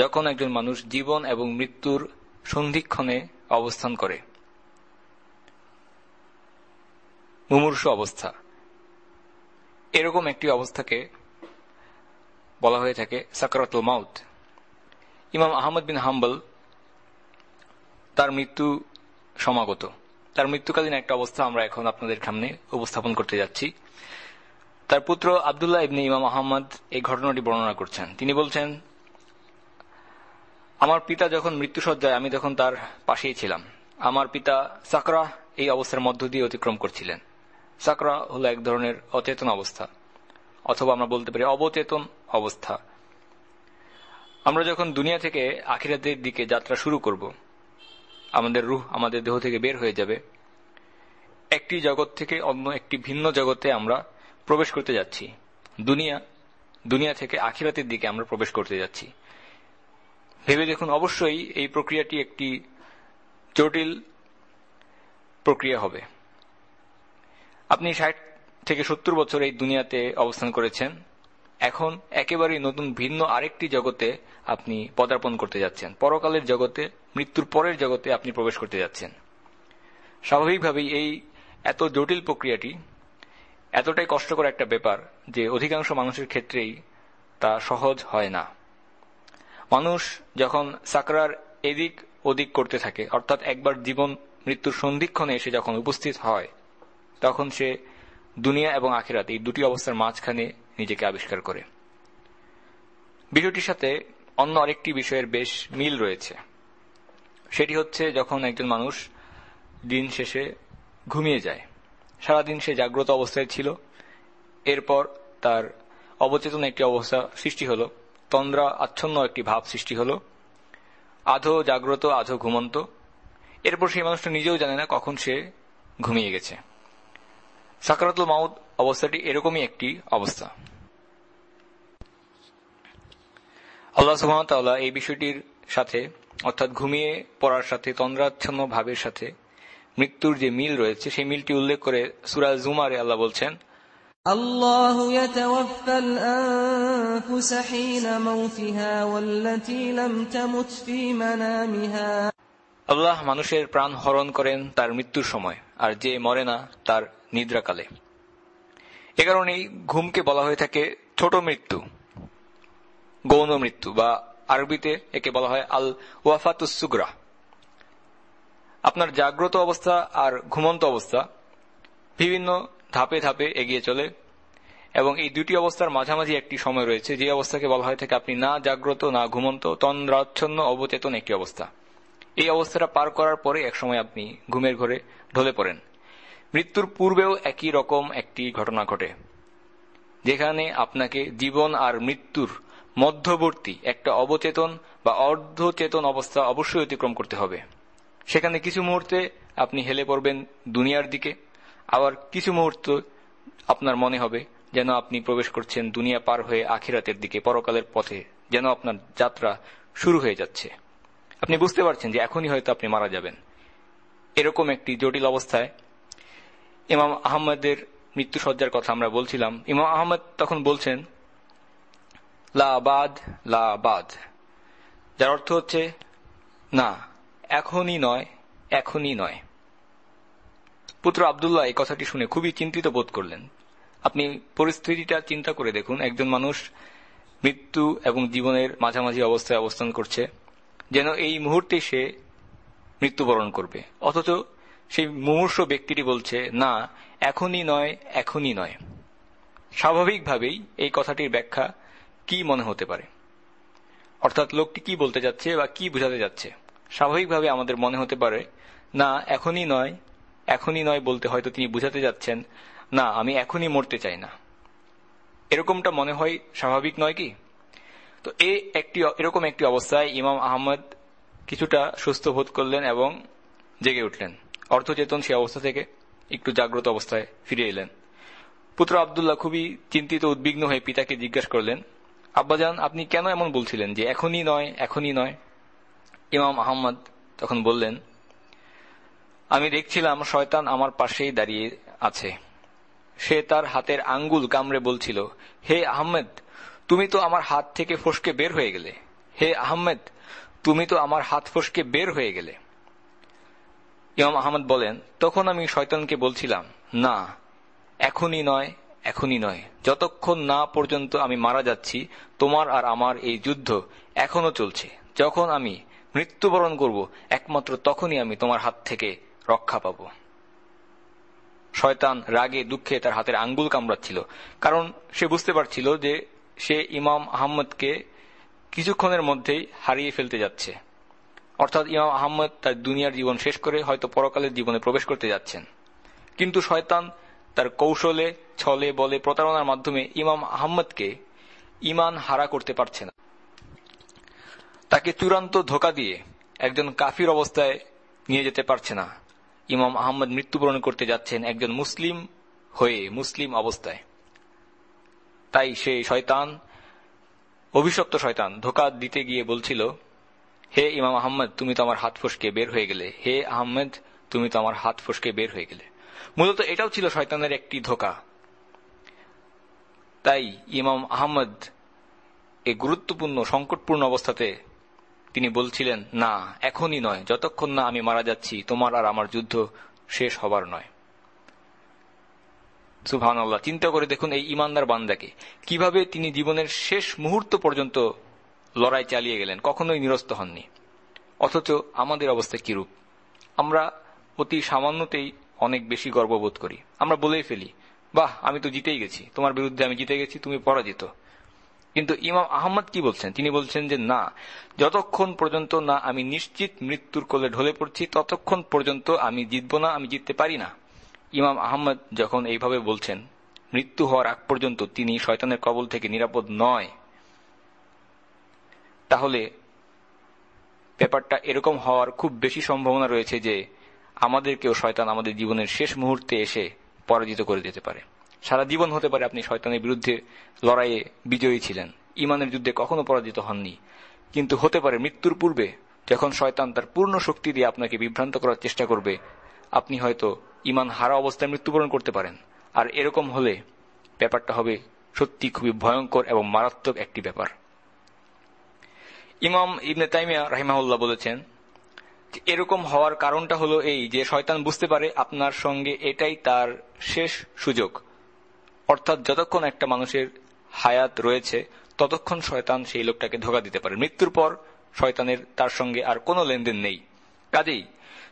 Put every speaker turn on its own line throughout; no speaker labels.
যখন একজন মানুষ জীবন এবং মৃত্যুর সন্ধিক্ষণে অবস্থান করে, মুমূর্ষ অবস্থা। এরকম একটি অবস্থাকে বলা হয়ে থাকে সাকরাতুল মাউত। ইমাম আহমদ বিন হাম্বল তার মৃত্যু সমাগত। তার মৃত্যুকালীন একটা অবস্থা আমরা এখন আপনাদের সামনে উপস্থাপন করতে যাচ্ছি। তার পুত্র আবদুল্লাহ ইবনে ইমাম আহমদ এই ঘটনাটি বর্ণনা করছেন। তিনি বলছেন আমার পিতা যখন মৃত্যুসজ্জায় আমি তখন তার পাশেই ছিলাম। আমার পিতা সাকরা এই অবস্থার মধ্য দিয়ে অতিক্রম করছিলেন। সাকরা হল এক ধরনের অচেতন অবস্থা, অথবা আমরা বলতে পারি অবচেতন অবস্থা। আমরা যখন দুনিয়া থেকে আখিরাতের দিকে যাত্রা শুরু করব, আমাদের রুহ আমাদের দেহ থেকে বের হয়ে যাবে। একটি জগৎ থেকে অন্য একটি ভিন্ন জগতে আমরা প্রবেশ করতে যাচ্ছি। দুনিয়া দুনিয়া থেকে আখিরাতের দিকে আমরা প্রবেশ করতে যাচ্ছি। ভেবে দেখুন, অবশ্যই এই প্রক্রিয়াটি একটি জটিল প্রক্রিয়া হবে। আপনি ষাট থেকে সত্তর বছর এই দুনিয়াতে অবস্থান করেছেন। এখন একেবারেই নতুন, ভিন্ন আরেকটি জগতে আপনি পদার্পণ করতে যাচ্ছেন। পরকালের জগতে, মৃত্যুর পরের জগতে আপনি প্রবেশ করতে যাচ্ছেন। স্বাভাবিকভাবেই এই এত জটিল প্রক্রিয়াটি এতটাই কষ্টকর একটা ব্যাপার যে অধিকাংশ মানুষের ক্ষেত্রেই তা সহজ হয় না। মানুষ যখন সাকরার এদিক ওদিক করতে থাকে, অর্থাৎ একবার জীবন মৃত্যুর সন্ধিক্ষণে এসে যখন উপস্থিত হয়, তখন সে দুনিয়া এবং আখিরাত এই দুটি অবস্থার মাঝখানে নিজেকে আবিষ্কার করে। বিষয়টির সাথে অন্য আরেকটি বিষয়ের বেশ মিল রয়েছে। সেটি হচ্ছে যখন একজন মানুষ দিন শেষে ঘুমিয়ে যায়, সারাদিন সে জাগ্রত অবস্থায় ছিল, এরপর তার অবচেতন একটি অবস্থা সৃষ্টি হল। তন্দ্রা আচ্ছন্ন একটি ভাব সৃষ্টি হল। আধো জাগ্রত, আধো ঘুমন্ত। এরপর সেই মানুষটা নিজেও জানে না কখন সে ঘুমিয়ে গেছে। সাকারাতুল মাউদ অবস্থাটি এরকমই একটি অবস্থা। আল্লাহ সুহামতাল্লাহ এই বিষয়টির সাথে, অর্থাৎ ঘুমিয়ে পড়ার সাথে, তন্দ্রাচ্ছন্ন ভাবের সাথে, মৃত্যুর যে মিল রয়েছে, সেই মিলটি উল্লেখ করে সুরাজ জুমারে আল্লাহ বলছেন
الله يتوفى الأنفس حين موتها والتي لم تمت في منامها
আল্লাহ মানুষের প্রাণ হরণ করেন তার মৃত্যুর সময় আর যে মরে না তার নিদ্রাকালে এ কারণেই ঘুমকে বলা হয়ে থাকে ছোট মৃত্যু গৌণ মৃত্যু বা আরবিতে একে বলা হয় আল ওয়াফাতুসুগরা আপনার জাগ্রত অবস্থা আর ঘুমন্ত অবস্থা বিভিন্ন ধাপে ধাপে এগিয়ে চলে। এবং এই দুটি অবস্থার মাঝামাঝি একটি সময় রয়েছে, যে অবস্থাকে বলা হয় থাকে আপনি না জাগ্রত, না ঘুমন্ত, তন্দ্রাচ্ছন্ন, অবচেতন একটি অবস্থা। এই অবস্থাটা পার করার পরে একসময় আপনি ঘুমের ঘরে ঢলে পড়েন। মৃত্যুর পূর্বেও একই রকম একটি ঘটনা ঘটে, যেখানে আপনাকে জীবন আর মৃত্যুর মধ্যবর্তী একটা অবচেতন বা অর্ধচেতন অবস্থা অবশ্যই অতিক্রম করতে হবে। সেখানে কিছু মুহূর্তে আপনি হেলে পড়বেন দুনিয়ার দিকে আবার কিছু মুহূর্ত আপনার মনে হবে যেন আপনি প্রবেশ করছেন দুনিয়া পার হয়ে আখিরাতের দিকে, পরকালের পথে, যেন আপনার যাত্রা শুরু হয়ে যাচ্ছে। আপনি বুঝতে পারছেন যে এখনই হয়তো আপনি মারা যাবেন। এরকম একটি জটিল অবস্থায় ইমাম আহমদের মৃত্যুসজ্জার কথা আমরা বলছিলাম। ইমাম আহমদ তখন বলছেন, লা বাদ, লা যার অর্থ হচ্ছে, না, এখনই নয় এখনই নয়। পুত্র আবদুল্লাহ এই কথাটি শুনে খুবই চিন্তিত বোধ করলেন। আপনি পরিস্থিতিটা চিন্তা করে দেখুন, একজন মানুষ মৃত্যু এবং জীবনের মাঝামাঝি অবস্থায় অবস্থান করছে, যেন এই মুহূর্তে সে মৃত্যুবরণ করবে। অথচ সেই মুমূর্ষ ব্যক্তিটি বলছে, না, এখনই নয় এখনই নয়। স্বাভাবিকভাবেই এই কথাটির ব্যাখ্যা কি মনে হতে পারে? অর্থাৎ লোকটি কি বলতে যাচ্ছে বা কি বোঝাতে যাচ্ছে? স্বাভাবিকভাবে আমাদের মনে হতে পারে, না, এখনই নয় এখনই নয় বলতে হয়তো তিনি বুঝাতে যাচ্ছেন, না, আমি এখনই মরতে চাই না। এরকমটা মনে হয় স্বাভাবিক নয় কি? তো এ একটি, এরকম একটি অবস্থায় ইমাম আহমদ কিছুটা সুস্থ বোধ করলেন এবং জেগে উঠলেন। অর্থচেতন সে অবস্থা থেকে একটু জাগ্রত অবস্থায় ফিরে এলেন। পুত্র আবদুল্লাহ খুবই চিন্তিত, উদ্বিগ্ন হয়ে পিতাকে জিজ্ঞাসা করলেন, আব্বাজান, আপনি কেন এমন বলছিলেন যে এখনই নয় এখনই নয়? ইমাম আহম্মদ তখন বললেন আমি দেখছিলাম শয়তান আমার পাশেই দাঁড়িয়ে আছে। সে তার হাতের আঙ্গুল কামড়ে বলছিল, হে আহমেদ, তুমি তো আমার হাত থেকে ফসকে বের হয়ে গেলে। হে আহমেদ, তুমি তো আমার হাত ফসকে বের হয়ে গেলে। ইমাম আহমদ বলেন, তখন আমি শয়তানকে বলছিলাম, না, এখনই নয় এখনই নয়। যতক্ষণ না পর্যন্ত আমি মারা যাচ্ছি, তোমার আর আমার এই যুদ্ধ এখনও চলছে। যখন আমি মৃত্যুবরণ করব, একমাত্র তখনই আমি তোমার হাত থেকে রক্ষা পাব। শয়তান রাগে, দুঃখে তার হাতের আঙ্গুল কামড়াচ্ছিল। কারণ সে বুঝতে পারছিল যে সে ইমাম আহম্মদকে কিছুক্ষণের মধ্যেই হারিয়ে ফেলতে যাচ্ছে। অর্থাৎ ইমাম আহম্মদ তার দুনিয়ার জীবন শেষ করে হয়তো পরকালের জীবনে প্রবেশ করতে যাচ্ছেন। কিন্তু শয়তান তার কৌশলে, ছলে, বলে প্রতারণার মাধ্যমে ইমাম আহম্মদকে ইমান হারা করতে পারছে না। তাকে চূড়ান্ত ধোকা দিয়ে একজন কাফির অবস্থায় নিয়ে যেতে পারছে না। ইমাম আহম্মদ মৃত্যুবরণ করতে যাচ্ছেন একজন মুসলিম হয়ে, মুসলিম অবস্থায়। তাই সে শয়তান, অভিশপ্ত শয়তান, ধোকা দিতে গিয়ে বলছিল, হে ইমাম আহম্মদ তুমি তো আমার হাত ফসকে বের হয়ে গেলে। হে আহমেদ, তুমি তো আমার হাত ফসকে বের হয়ে গেলে। মূলত এটাও ছিল শয়তানের একটি ধোকা। তাই ইমাম আহমদ এ গুরুত্বপূর্ণ, সংকটপূর্ণ অবস্থাতে তিনি বলছিলেন, না, এখনই নয়। যতক্ষণ না আমি মারা যাচ্ছি, তোমার আর আমার যুদ্ধ শেষ হবার নয়। সুভান আল্লাহ চিন্তা করে দেখুন এই ইমানদার বান্দাকে। কীভাবে তিনি জীবনের শেষ মুহূর্ত পর্যন্ত লড়াই চালিয়ে গেলেন, কখনোই নিরস্ত হননি। অথচ আমাদের অবস্থা কিরূপ? আমরা অতি সামান্যতেই অনেক বেশি গর্ববোধ করি। আমরা বলেই ফেলি, বাহ, আমি তো জিতেই গেছি। তোমার বিরুদ্ধে আমি জিতে গেছি, তুমি পরাজিত। কিন্তু ইমাম আহমদ কি বলছেন? তিনি বলছেন যে, না, যতক্ষণ পর্যন্ত না আমি নিশ্চিত মৃত্যুর কোলে ঢলে পড়ছি, ততক্ষণ পর্যন্ত আমি জিতব না, আমি জিততে পারি না। ইমাম আহমদ যখন এইভাবে বলছেন, মৃত্যু হওয়ার আগ পর্যন্ত তিনি শয়তানের কবল থেকে নিরাপদ নয়। তাহলে ব্যাপারটা এরকম হওয়ার খুব বেশি সম্ভাবনা রয়েছে যে, আমাদেরকেও শয়তান আমাদের জীবনের শেষ মুহূর্তে এসে পরাজিত করে দিতে পারে। সারা জীবন হতে পারে আপনি শয়তানের বিরুদ্ধে লড়াইয়ে বিজয়ী ছিলেন। ইমানের যুদ্ধে কখনো পরাজিত হননি। কিন্তু হতে পারে মৃত্যুর পূর্বে যখন শয়তান তার পূর্ণ শক্তি দিয়ে আপনাকে বিভ্রান্ত করার চেষ্টা করবে, আপনি হয়তো ইমান হারা অবস্থায় মৃত্যুবরণ করতে পারেন। আর এরকম হলে ব্যাপারটা হবে সত্যি খুবই ভয়ঙ্কর এবং মারাত্মক একটি ব্যাপার। ইমাম ইবনে তাইমিয়া রাহিমাহুল্লাহ বলেছেন এরকম হওয়ার কারণটা হলো এই যে শয়তান বুঝতে পারে আপনার সঙ্গে এটাই তার শেষ সুযোগ। অর্থাৎ যতক্ষণ একটা মানুষের হায়াত রয়েছে, ততক্ষণ শয়তান সেই লোকটাকে ধোকা দিতে পারে। মৃত্যুর পর শয়তানের তার সঙ্গে আর কোনো লেনদেন নেই। কাজেই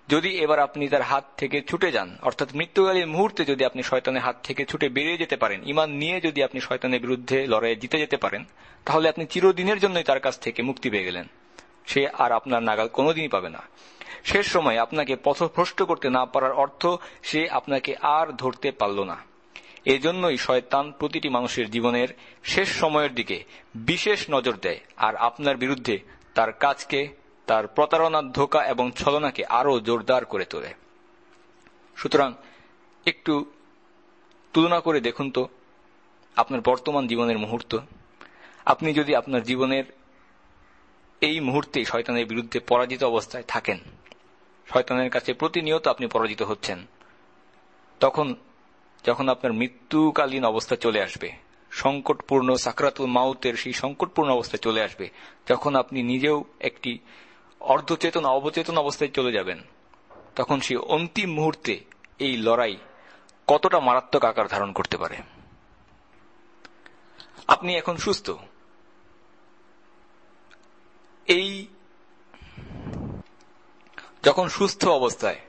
যদি এবার আপনি তার হাত থেকে ছুটে যান, অর্থাৎ মৃত্যুকালীন মুহূর্তে যদি আপনি শয়তানের হাত থেকে ছুটে বেরিয়ে যেতে পারেন ইমান নিয়ে যদি আপনি শয়তানের বিরুদ্ধে লড়াইয়ে জিতে যেতে পারেন, তাহলে আপনি চিরদিনের জন্যই তার কাছ থেকে মুক্তি পেয়ে গেলেন। সে আর আপনার নাগাল কোনোদিনই পাবে না। শেষ সময় আপনাকে পথভ্রষ্ট করতে না পারার অর্থ সে আপনাকে আর ধরতে পারল না। এজন্যই শয়তান প্রতিটি মানুষের জীবনের শেষ সময়ের দিকে বিশেষ নজর দেয়, আর আপনার বিরুদ্ধে তার কাজকে, তার প্রতারণার ধোকা এবং ছলনাকে আরও জোরদার করে তোলে। সুতরাং একটু তুলনা করে দেখুন তো, আপনার বর্তমান জীবনের মুহূর্ত। আপনি যদি আপনার জীবনের এই মুহূর্তে শয়তানের বিরুদ্ধে পরাজিত অবস্থায় থাকেন, শয়তানের কাছে প্রতিনিয়ত আপনি পরাজিত হচ্ছেন, তখন যখন আপনার মৃত্যুকালীন অবস্থা চলে আসবে, সংকটপূর্ণ সাকরাতুল মাউতের সেই সংকটপূর্ণ অবস্থায় চলে আসবে, যখন আপনি নিজেও একটি অর্ধচেতন, অবচেতন অবস্থায় চলে যাবেন, তখন সেই অন্তিম মুহূর্তে এই লড়াই কতটা মারাত্মক আকার ধারণ করতে পারে। আপনি এখন সুস্থ? এই যখন সুস্থ অবস্থায়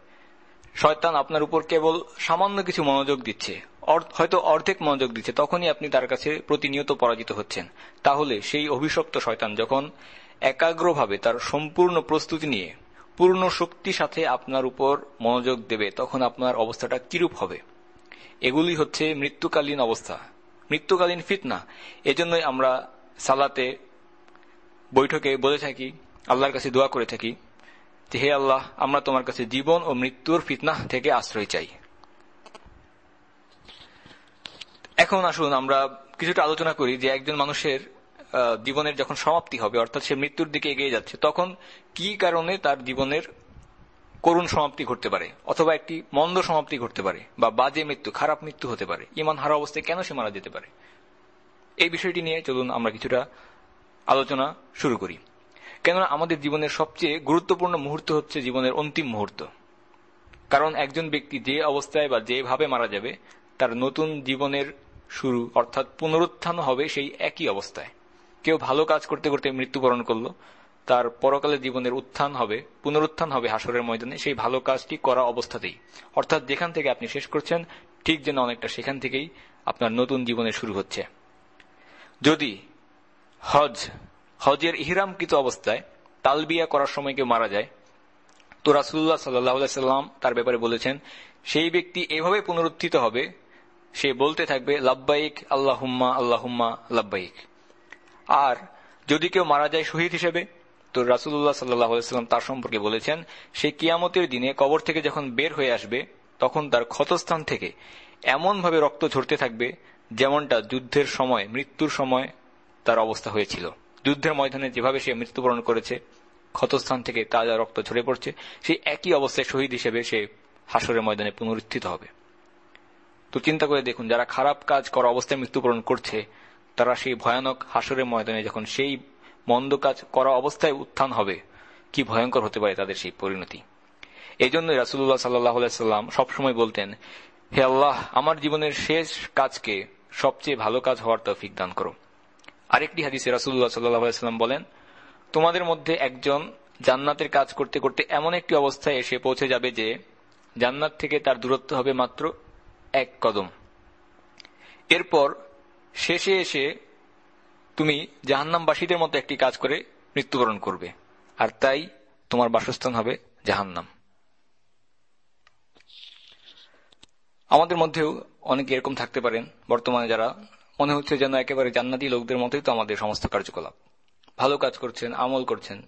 শয়তান আপনার উপর কেবল সামান্য কিছু মনোযোগ দিচ্ছে। হয়তো অর্ধেক মনোযোগ দিচ্ছে, তখনই আপনি তার কাছে প্রতিনিয়ত পরাজিত হচ্ছেন। তাহলে সেই অভিশপ্ত শয়তান যখন একাগ্রভাবে তার সম্পূর্ণ প্রস্তুতি নিয়ে, পূর্ণ শক্তি সাথে আপনার উপর মনোযোগ দেবে, তখন আপনার অবস্থাটা কিরূপ হবে? এগুলি হচ্ছে মৃত্যুকালীন অবস্থা, মৃত্যুকালীন ফিতনা। এজন্যই আমরা সালাতে, বৈঠকে বলে থাকি, আল্লাহর কাছে দোয়া করে থাকি হে আল্লাহ, আমরা তোমার কাছে জীবন ও মৃত্যুর ফিতনা থেকে আশ্রয় চাই। এখন আসুন আমরা কিছুটা আলোচনা করি যে একজন মানুষের জীবনের যখন সমাপ্তি হবে, অর্থাৎ সে মৃত্যুর দিকে এগিয়ে যাচ্ছে, তখন কি কারণে তার জীবনের করুণ সমাপ্তি ঘটতে পারে? অথবা একটি মন্দ সমাপ্তি ঘটতে পারে, বা বাজে মৃত্যু, খারাপ মৃত্যু হতে পারে, ইমান হারা অবস্থায় কেন সে মারা যেতে পারে? এই বিষয়টি নিয়ে চলুন আমরা কিছুটা আলোচনা শুরু করি। কেননা আমাদের জীবনের সবচেয়ে গুরুত্বপূর্ণ মুহূর্ত হচ্ছে জীবনের অন্তিম মুহূর্ত। কারণ একজন ব্যক্তি যে অবস্থায় বা যেভাবে মারা যাবে, তার নতুন জীবনের শুরু অর্থাৎ পুনরুত্থান হবে সেই একই অবস্থায়। কেউ ভালো কাজ করতে করতে মৃত্যুবরণ করল, তার পরকালে জীবনের উত্থান হবে, পুনরুত্থান হবে হাসরের ময়দানে, সেই ভালো কাজটি করা অবস্থাতেই। অর্থাৎ যেখান থেকে আপনি শেষ করছেন, ঠিক যেন অনেকটা সেখান থেকেই আপনার নতুন জীবনের শুরু হচ্ছে। যদি হজ হজের ইহরামকৃত অবস্থায় তালবিয়া করার সময় কেউ মারা যায়, তো রাসুল্লাহ সাল্লাম তার ব্যাপারে বলেছেন, সেই ব্যক্তি এভাবে পুনরুত্থিত হবে, সে বলতে থাকবে, লাব্বাইক, আল্লাহুম্মা আল্লাহুম্মা, লাব্বাইক। আর যদি কেউ মারা যায় শহীদ হিসেবে, তো রাসুল্লাহ সাল্লাম তার সম্পর্কে বলেছেন, সে কিয়ামতের দিনে কবর থেকে যখন বের হয়ে আসবে, তখন তার ক্ষতস্থান থেকে এমনভাবে রক্ত ঝরতে থাকবে, যেমনটা যুদ্ধের সময়, মৃত্যুর সময় তার অবস্থা হয়েছিল। যুদ্ধের ময়দানে যেভাবে সে মৃত্যুবরণ করেছে, ক্ষতস্থান থেকে তাজা রক্ত ঝরে পড়ছে, সেই একই অবস্থায় শহীদ হিসেবে সে হাসরের ময়দানে পুনরুত্থিত হবে। তো চিন্তা করে দেখুন, যারা খারাপ কাজ করা অবস্থায় মৃত্যুবরণ করছে, তারা সেই ভয়ানক হাসরের ময়দানে যখন সেই মন্দ কাজ করা অবস্থায় উত্থান হবে, কি ভয়ঙ্কর হতে পারে তাদের সেই পরিণতি। এই জন্য রাসুল্লাহ সাল্লাম সবসময় বলতেন, হে আল্লাহ, আমার জীবনের শেষ কাজকে সবচেয়ে ভালো কাজ হওয়ার তৌফিক দান করো। আরেকটি হাদিসে রাসুল্লাহ সাল্লাম বলেন, তোমাদের মধ্যে একজন জান্নাতের কাজ করতে করতে এমন একটি অবস্থায় এসে পৌঁছে যাবে যে, জান্নাত থেকে তার দূরত্ব হবে মাত্র এক কদম। এরপর শেষে এসে তুমি জাহান্নামবাসীদের মতো একটি কাজ করে মৃত্যুবরণ করবে, আর তাই তোমার বাসস্থান হবে জাহান্নাম। আমাদের মধ্যেও অনেকে এরকম থাকতে পারেন, বর্তমানে যারা মনে হচ্ছে যেন একেবারে জান্নাতি লোকদের মতোই তো আমাদের সমস্ত কার্যকলাপ। ভালো কাজ করছেন, আমল করছেন।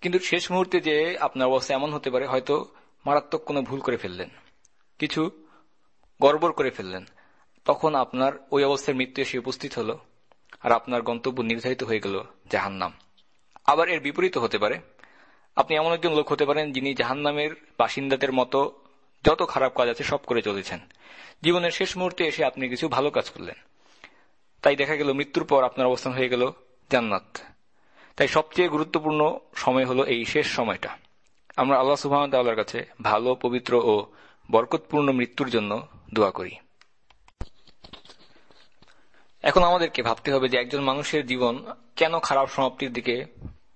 কিন্তু শেষ মুহূর্তে যে আপনার অবস্থা এমন হতে পারে, হয়তো মারাত্মক কোনো ভুল করে ফেললেন। কিছু গড়বড় করে ফেললেন। তখন আপনার ওই অবস্থায় মৃত্যু এসে উপস্থিত হল, আর আপনার গন্তব্য নির্ধারিত হয়ে গেল জাহান্নাম। আবার এর বিপরীত হতে পারে। আপনি এমন একজন লোক হতে পারেন যিনি জাহান্নামের বাসিন্দাদের মতো যত খারাপ কাজ আছে সব করে চলেছেন। জীবনের শেষ মুহূর্তে এসে আপনি কিছু ভালো কাজ করলেন। তাই দেখা গেল, মৃত্যুর পর আপনার অবস্থান হয়ে গেল জান্নাত। তাই সবচেয়ে গুরুত্বপূর্ণ সময় হলো এই শেষ সময়টা। আমরা আল্লাহ সুবাহর কাছে ভালো, পবিত্র ও বরকতপূর্ণ মৃত্যুর জন্য দোয়া করি। এখন আমাদেরকে ভাবতে হবে যে একজন মানুষের জীবন কেন খারাপ সমাপ্তির দিকে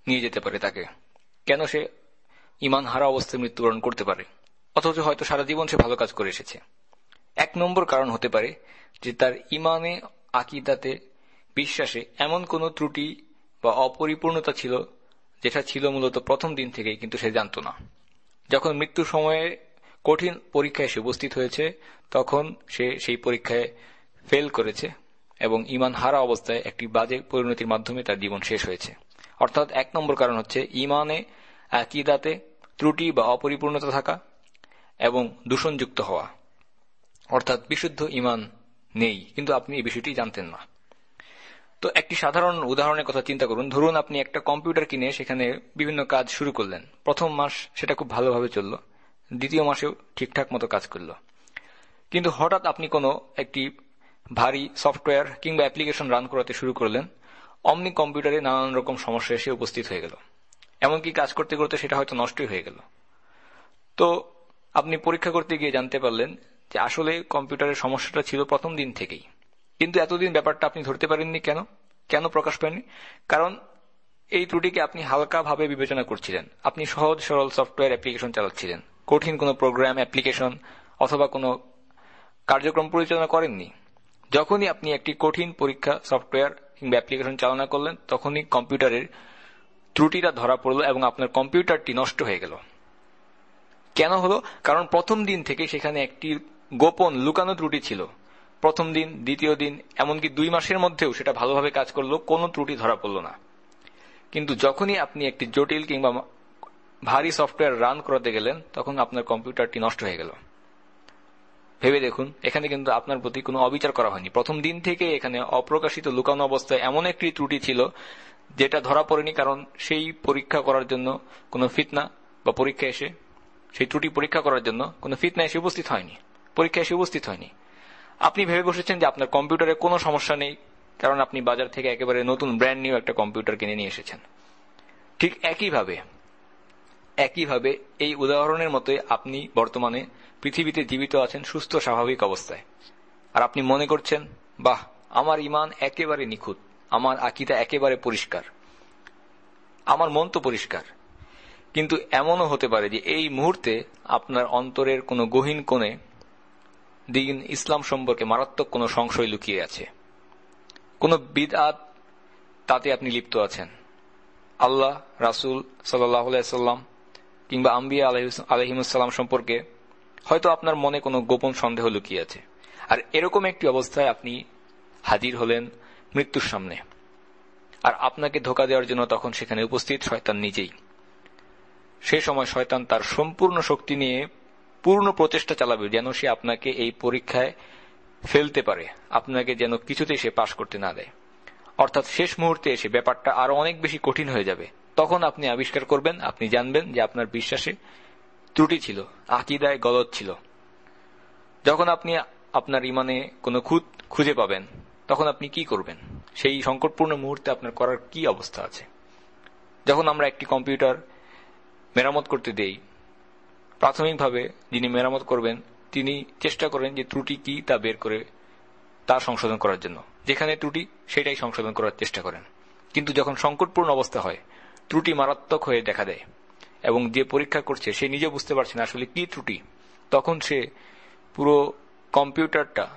নিয়ে যেতে পারে তাকে? কেন সে ইমান হারা অবস্থায় মৃত্যুবরণ করতে পারে? অথচ হয়তো সারা জীবন সে ভালো কাজ করে এসেছে। এক নম্বর কারণ হতে পারে যে তার ইমানে আকিদাতে, বিশ্বাসে এমন কোন ত্রুটি বা অপরিপূর্ণতা ছিল যেটা ছিল মূলত প্রথম দিন থেকেই, কিন্তু সে জানত না। যখন মৃত্যুর সময়ে কঠিন পরীক্ষায় সে উপস্থিত হয়েছে, তখন সে সেই পরীক্ষায় ফেল করেছে এবং ইমান হারা অবস্থায় একটি বাজে পরিণতির মাধ্যমে তার জীবন শেষ হয়েছে। অর্থাৎ এক নম্বর কারণ হচ্ছে ইমানে আকিদাতে ত্রুটি বা অপরিপূর্ণতা থাকা এবং দূষণযুক্ত হওয়া। অর্থাৎ বিশুদ্ধ ইমান নেই, কিন্তু আপনি এই বিষয়টি জানতেন না। তো একটি সাধারণ উদাহরণের কথা চিন্তা করুন। ধরুন আপনি একটা কম্পিউটার কিনে সেখানে বিভিন্ন কাজ শুরু করলেন। প্রথম মাস সেটা খুব ভালোভাবে চলল, দ্বিতীয় মাসেও ঠিকঠাক মতো কাজ করল। কিন্তু হঠাৎ আপনি কোনো একটি ভারী সফটওয়্যার কিংবা অ্যাপ্লিকেশন রান করাতে শুরু করলেন, অমনি কম্পিউটারে নানান রকম সমস্যা এসে উপস্থিত হয়ে গেল। এমনকি কাজ করতে করতে সেটা হয়তো নষ্টই হয়ে গেল। তো আপনি পরীক্ষা করতে গিয়ে জানতে পারলেন যে আসলে কম্পিউটারের সমস্যাটা ছিল প্রথম দিন থেকেই। কিন্তু এতদিন ব্যাপারটা আপনি ধরতে পারেননি কেন? কেন প্রকাশ পাননি? কারণ এই ত্রুটিকে আপনি হালকাভাবে বিবেচনা করছিলেন। আপনি সহজ সরল সফটওয়্যার অ্যাপ্লিকেশন চালাচ্ছিলেন। কঠিন কোনো প্রোগ্রাম, অ্যাপ্লিকেশন অথবা কোনো কার্যক্রম পরিচালনা করেননি। যখনই আপনি একটি কঠিন পরীক্ষা, সফটওয়্যার কিংবা অ্যাপ্লিকেশন চালনা করলেন, তখনই কম্পিউটারের ত্রুটিটা ধরা পড়ল এবং আপনার কম্পিউটারটি নষ্ট হয়ে গেল। কেন হলো? কারণ প্রথম দিন থেকে সেখানে একটি গোপন লুকানো ত্রুটি ছিল। প্রথম দিন, দ্বিতীয় দিন, এমনকি দুই মাসের মধ্যেও সেটা ভালোভাবে কাজ করল কোনো ত্রুটি ধরা পড়ল না। কিন্তু যখনই আপনি একটি জটিল কিংবা ভারী সফটওয়্যার রান করাতে গেলেন, তখন আপনার কম্পিউটারটি নষ্ট হয়ে গেল। ভেবে দেখুন, এখানে কিন্তু আপনার প্রতি কোনো অবিচার করা হয়নি। প্রথম দিন থেকে এখানে অপ্রকাশিত লুকানো অবস্থায় এমন একটি ত্রুটি ছিল, যেটা ধরা পড়েনি কারণ সেই পরীক্ষা করার জন্য কোনো ফিতনা বা পরীক্ষা এসে, সেই ত্রুটি পরীক্ষা করার জন্য কোনো ফিতনা এসে উপস্থিত হয়নি। পরীক্ষা এসে উপস্থিত হয়নি। আপনি ভেবে বসেছেন যে আপনার কম্পিউটারে কোনো সমস্যা নেই, কারণ আপনি বাজার থেকে একেবারে নতুন ব্র্যান্ড নিউ একটা কম্পিউটার কিনে নিয়ে এসেছেন। ঠিক একইভাবে একইভাবে এই উদাহরণের মতোই আপনি বর্তমানে পৃথিবীতে জীবিত আছেন সুস্থ, স্বাভাবিক অবস্থায়। আর আপনি মনে করছেন, বাহ, আমার ইমান একেবারে নিখুঁত, আমার আকিদা একেবারে পরিষ্কার, আমার মন তো পরিষ্কার। কিন্তু এমনও হতে পারে যে এই মুহূর্তে আপনার অন্তরের কোনো গহীন কোণে দিন ইসলাম সম্পর্কে মারাত্মক কোনো সংশয় লুকিয়ে আছে। কোন বিদআত তাতে আপনি লিপ্ত আছেন। আল্লাহ, রাসুল সাল্লাম কিংবা আম্বিয়া আলহিমুসাল্লাম সম্পর্কে হয়তো আপনার মনে কোনো গোপন সন্দেহ লুকিয়ে আছে। আর এরকম একটি অবস্থায় আপনি হাজির হলেন মৃত্যুর সামনে। আর আপনাকে ধোকা দেওয়ার জন্য তখন সেখানে উপস্থিত শয়তান নিজেই। সে সময় শয়তান তার সম্পূর্ণ শক্তি নিয়ে পূর্ণ প্রচেষ্টা চালাবে যেন সে আপনাকে এই পরীক্ষায় ফেলতে পারে, আপনাকে যেন কিছুতে সে পাশ করতে না দেয়। অর্থাৎ শেষ মুহূর্তে এসে ব্যাপারটা আরও অনেক বেশি কঠিন হয়ে যাবে। তখন আপনি আবিষ্কার করবেন, আপনি জানবেন যে আপনার বিশ্বাসে ত্রুটি ছিল, আকিদায় গলত ছিল। যখন আপনি আপনার ইমানে কোনো খুঁত খুঁজে পাবেন, তখন আপনি কি করবেন? সেই সংকটপূর্ণ মুহূর্তে আপনার করার কি অবস্থা আছে? যখন আমরা একটি কম্পিউটার মেরামত করতে দেই প্রাথমিকভাবে যিনি মেরামত করবেন, তিনি চেষ্টা করেন যে ত্রুটি কি তা বের করে তা সংশোধন করার জন্য। যেখানে ত্রুটি, সেটাই সংশোধন করার চেষ্টা করেন। কিন্তু যখন সংকটপূর্ণ অবস্থা হয়, ত্রুটি মারাত্মক হয়ে দেখা দেয় এবং যে পরীক্ষা করছে, সে নিজে বুঝতে পারছে না আসলে কি ত্রুটি। তখন সে পুরো কম্পিউটারটা,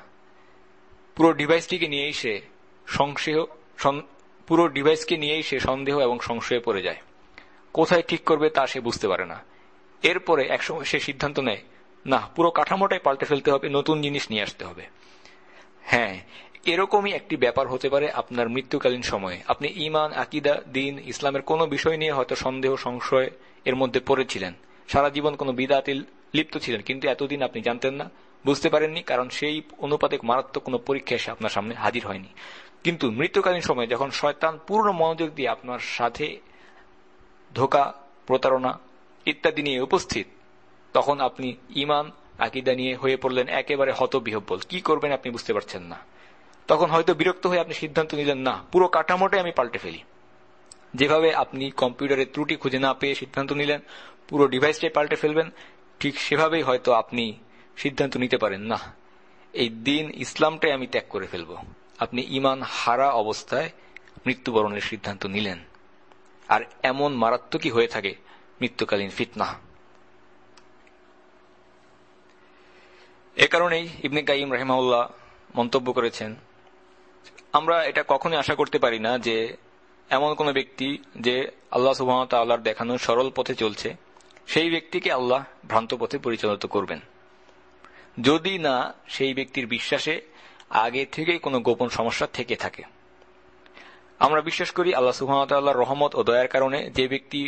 পুরো ডিভাইসটিকে নিয়েই সে সংশয় পুরো ডিভাইসকে নিয়েই সে সন্দেহ এবং সংশয়ে পড়ে যায়। কোথায় ঠিক করবে তা সে বুঝতে পারে না। এরপরে একসময় সে সিদ্ধান্ত নেয়, না, পুরো কাঠামোটাই পাল্টে ফেলতে হবে, নতুন জিনিস নিয়ে আসতে হবে। হ্যাঁ এরকমই একটি ব্যাপার হতে পারে আপনার মৃত্যুকালীন সময়ে। আপনি ইমান আকিদা দিন ইসলামের কোনো বিষয় নিয়ে হয়তো সন্দেহ, সংশয় এর মধ্যে পড়েছিলেন। সারা জীবন কোনো বিদাতে লিপ্ত ছিলেন, কিন্তু এতদিন আপনি জানতেন না, বুঝতে পারেননি, কারণ সেই অনুপাতে মারাত্মক কোনো পরীক্ষা এসে আপনার সামনে হাজির হয়নি। কিন্তু মৃত্যুকালীন সময়ে যখন শয়তান পূর্ণ মনোযোগ দিয়ে আপনার সাথে ধোকা, প্রতারণা ইত্যাদি নিয়ে উপস্থিত। তখন আপনি ইমান আকিদা নিয়ে হয়ে পড়লেন একেবারে হতবিহব্বল। কি করবেন আপনি বুঝতে পারছেন না। তখন হয়তো বিরক্ত হয়ে আপনি সিদ্ধান্ত নিলেন, না, পুরো কাঠামোটাই আমি পাল্টে ফেলি। যেভাবে আপনি কম্পিউটারের ত্রুটি খুঁজে না পেয়ে সিদ্ধান্ত নিলেন, পুরো ডিভাইসটাই পাল্টে ফেলবেন, ঠিক সেভাবেই হয়তো আপনি সিদ্ধান্ত নিতে পারেন, না, এই দিন ইসলামটাই আমি ত্যাগ করে ফেলব। আপনি ইমান হারা অবস্থায় মৃত্যুবরণের সিদ্ধান্ত নিলেন। আর এমন মারাত্মকই হয়ে থাকে মৃত্যুকালীন ফিতনা। এ কারণেই ইবনে কাইম রাহিমাউল্লাহ মন্তব্য করেছেন, আমরা এটা কখনোই আশা করতে পারি না যে এমন কোন ব্যক্তি যে আল্লাহ সুবাহতাল্লাহর দেখানো সরল পথে চলছে, সেই ব্যক্তিকে আল্লাহ ভ্রান্ত পথে পরিচালিত করবেন। যদি না, সেই ব্যক্তির বিশ্বাসে আগে থেকেই কোনো গোপন সমস্যা থেকে থাকে। আমরা বিশ্বাস করি আল্লাহ সুহামতাল্লাহ রহমত ও দয়ার কারণে যে ব্যক্তি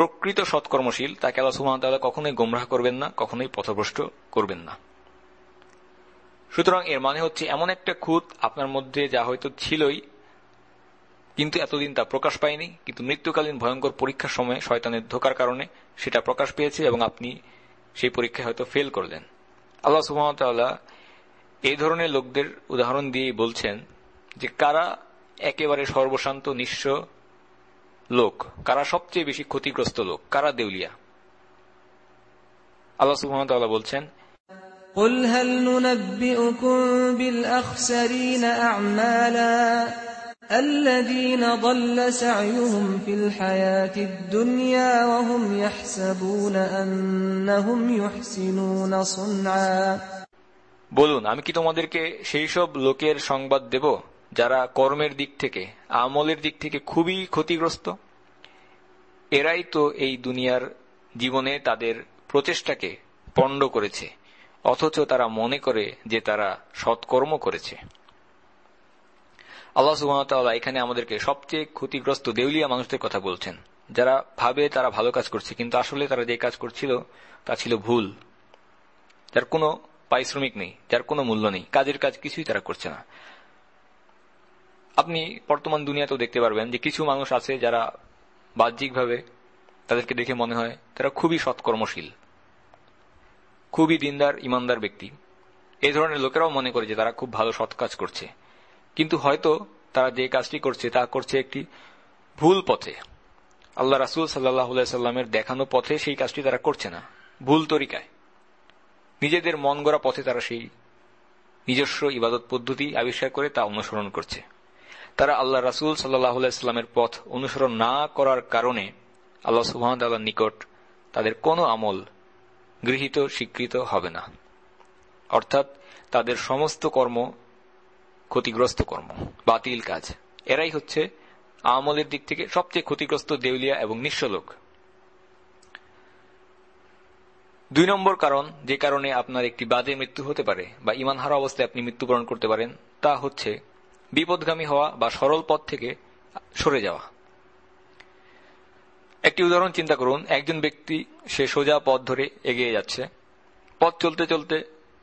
প্রকৃত সৎকর্মশীল, তাকে আল্লাহ সুহামতাল্লাহ কখনোই গোমরাহ করবেন না, কখনোই পথভ্রষ্ট করবেন না। সুতরাং এর মানে হচ্ছে এমন একটা খুঁত আপনার মধ্যে যা হয়তো ছিলই, কিন্তু এতদিন তা প্রকাশ পায়নি, কিন্তু মৃত্যুকালীন ভয়ঙ্কর পরীক্ষার সময় শয়তানের ধোকার কারণে সেটা প্রকাশ পেয়েছে এবং আপনি সেই পরীক্ষায় হয়তো ফেল করলেন। আল্লাহ সুহামতাল্লাহ এই ধরনের লোকদের উদাহরণ দিয়ে বলছেন যে কারা একেবারে সর্বশান্ত, নিঃস্ব লোক? কারা সবচেয়ে বেশি ক্ষতিগ্রস্ত লোক? কারা দেউলিয়া? আল্লাহ সুহামতাল্লাহ বলছেন বলুন আমি কি তোমাদেরকে সেই সব লোকের সংবাদ দেব? যারা কর্মের দিক থেকে, আমলের দিক থেকে খুবই ক্ষতিগ্রস্ত, এরাই তো এই দুনিয়ার জীবনে তাদের প্রচেষ্টাকে পণ্ড করেছে, অথচ তারা মনে করে যে তারা সৎকর্ম করেছে। আল্লাহ সুহামতাল্লাহ এখানে আমাদেরকে সবচেয়ে ক্ষতিগ্রস্ত দেউলিয়া মানুষদের কথা বলছেন। যারা ভাবে তারা ভালো কাজ করছে, কিন্তু আসলে তারা যে কাজ করছিল, তা ছিল ভুল। যার কোনো পারিশ্রমিক নেই, যার কোনো মূল্য নেই, কাজের কাজ কিছুই তারা করছে না। আপনি বর্তমান দুনিয়াতেও দেখতে পারবেন যে কিছু মানুষ আছে যারা বাহ্যিকভাবে তাদেরকে দেখে মনে হয় তারা খুবই সৎকর্মশীল, খুবই দিনদার, ইমানদার ব্যক্তি। এই ধরনের লোকেরাও মনে করে যে তারা খুব ভালো সৎ কাজ করছে। কিন্তু হয়তো তারা যে কাজটি করছে তা করছে একটি ভুল পথে। আল্লাহ রাসুল সাল্লাহামের দেখানো পথে সেই কাজটি তারা করছে না। ভুল তরিকায়। নিজেদের মন গড়া পথে তারা সেই নিজস্ব ইবাদত পদ্ধতি আবিষ্কার করে তা অনুসরণ করছে। তারা আল্লাহ রাসুল সাল্লাহামের পথ অনুসরণ না করার কারণে আল্লাহ সুহামতাল্লাহ নিকট তাদের কোনো আমল গৃহীত, স্বীকৃত হবে না। অর্থাৎ তাদের সমস্ত কর্ম ক্ষতিগ্রস্ত কর্ম, বাতিল কাজ। এরাই হচ্ছে আমলের দিক থেকে সবচেয়ে ক্ষতিগ্রস্ত দেউলিয়া এবং নিঃস্ব লোক। দুই নম্বর কারণ যে কারণে আপনার একটি বাদে মৃত্যু হতে পারে বা ইমান হারা অবস্থায় আপনি মৃত্যুবরণ করতে পারেন, তা হচ্ছে বিপদগামী হওয়া বা সরল পথ থেকে সরে যাওয়া। একটি উদাহরণ চিন্তা করুন, একজন ব্যক্তি, সে সোজা পথ ধরে এগিয়ে যাচ্ছে। পথ চলতে চলতে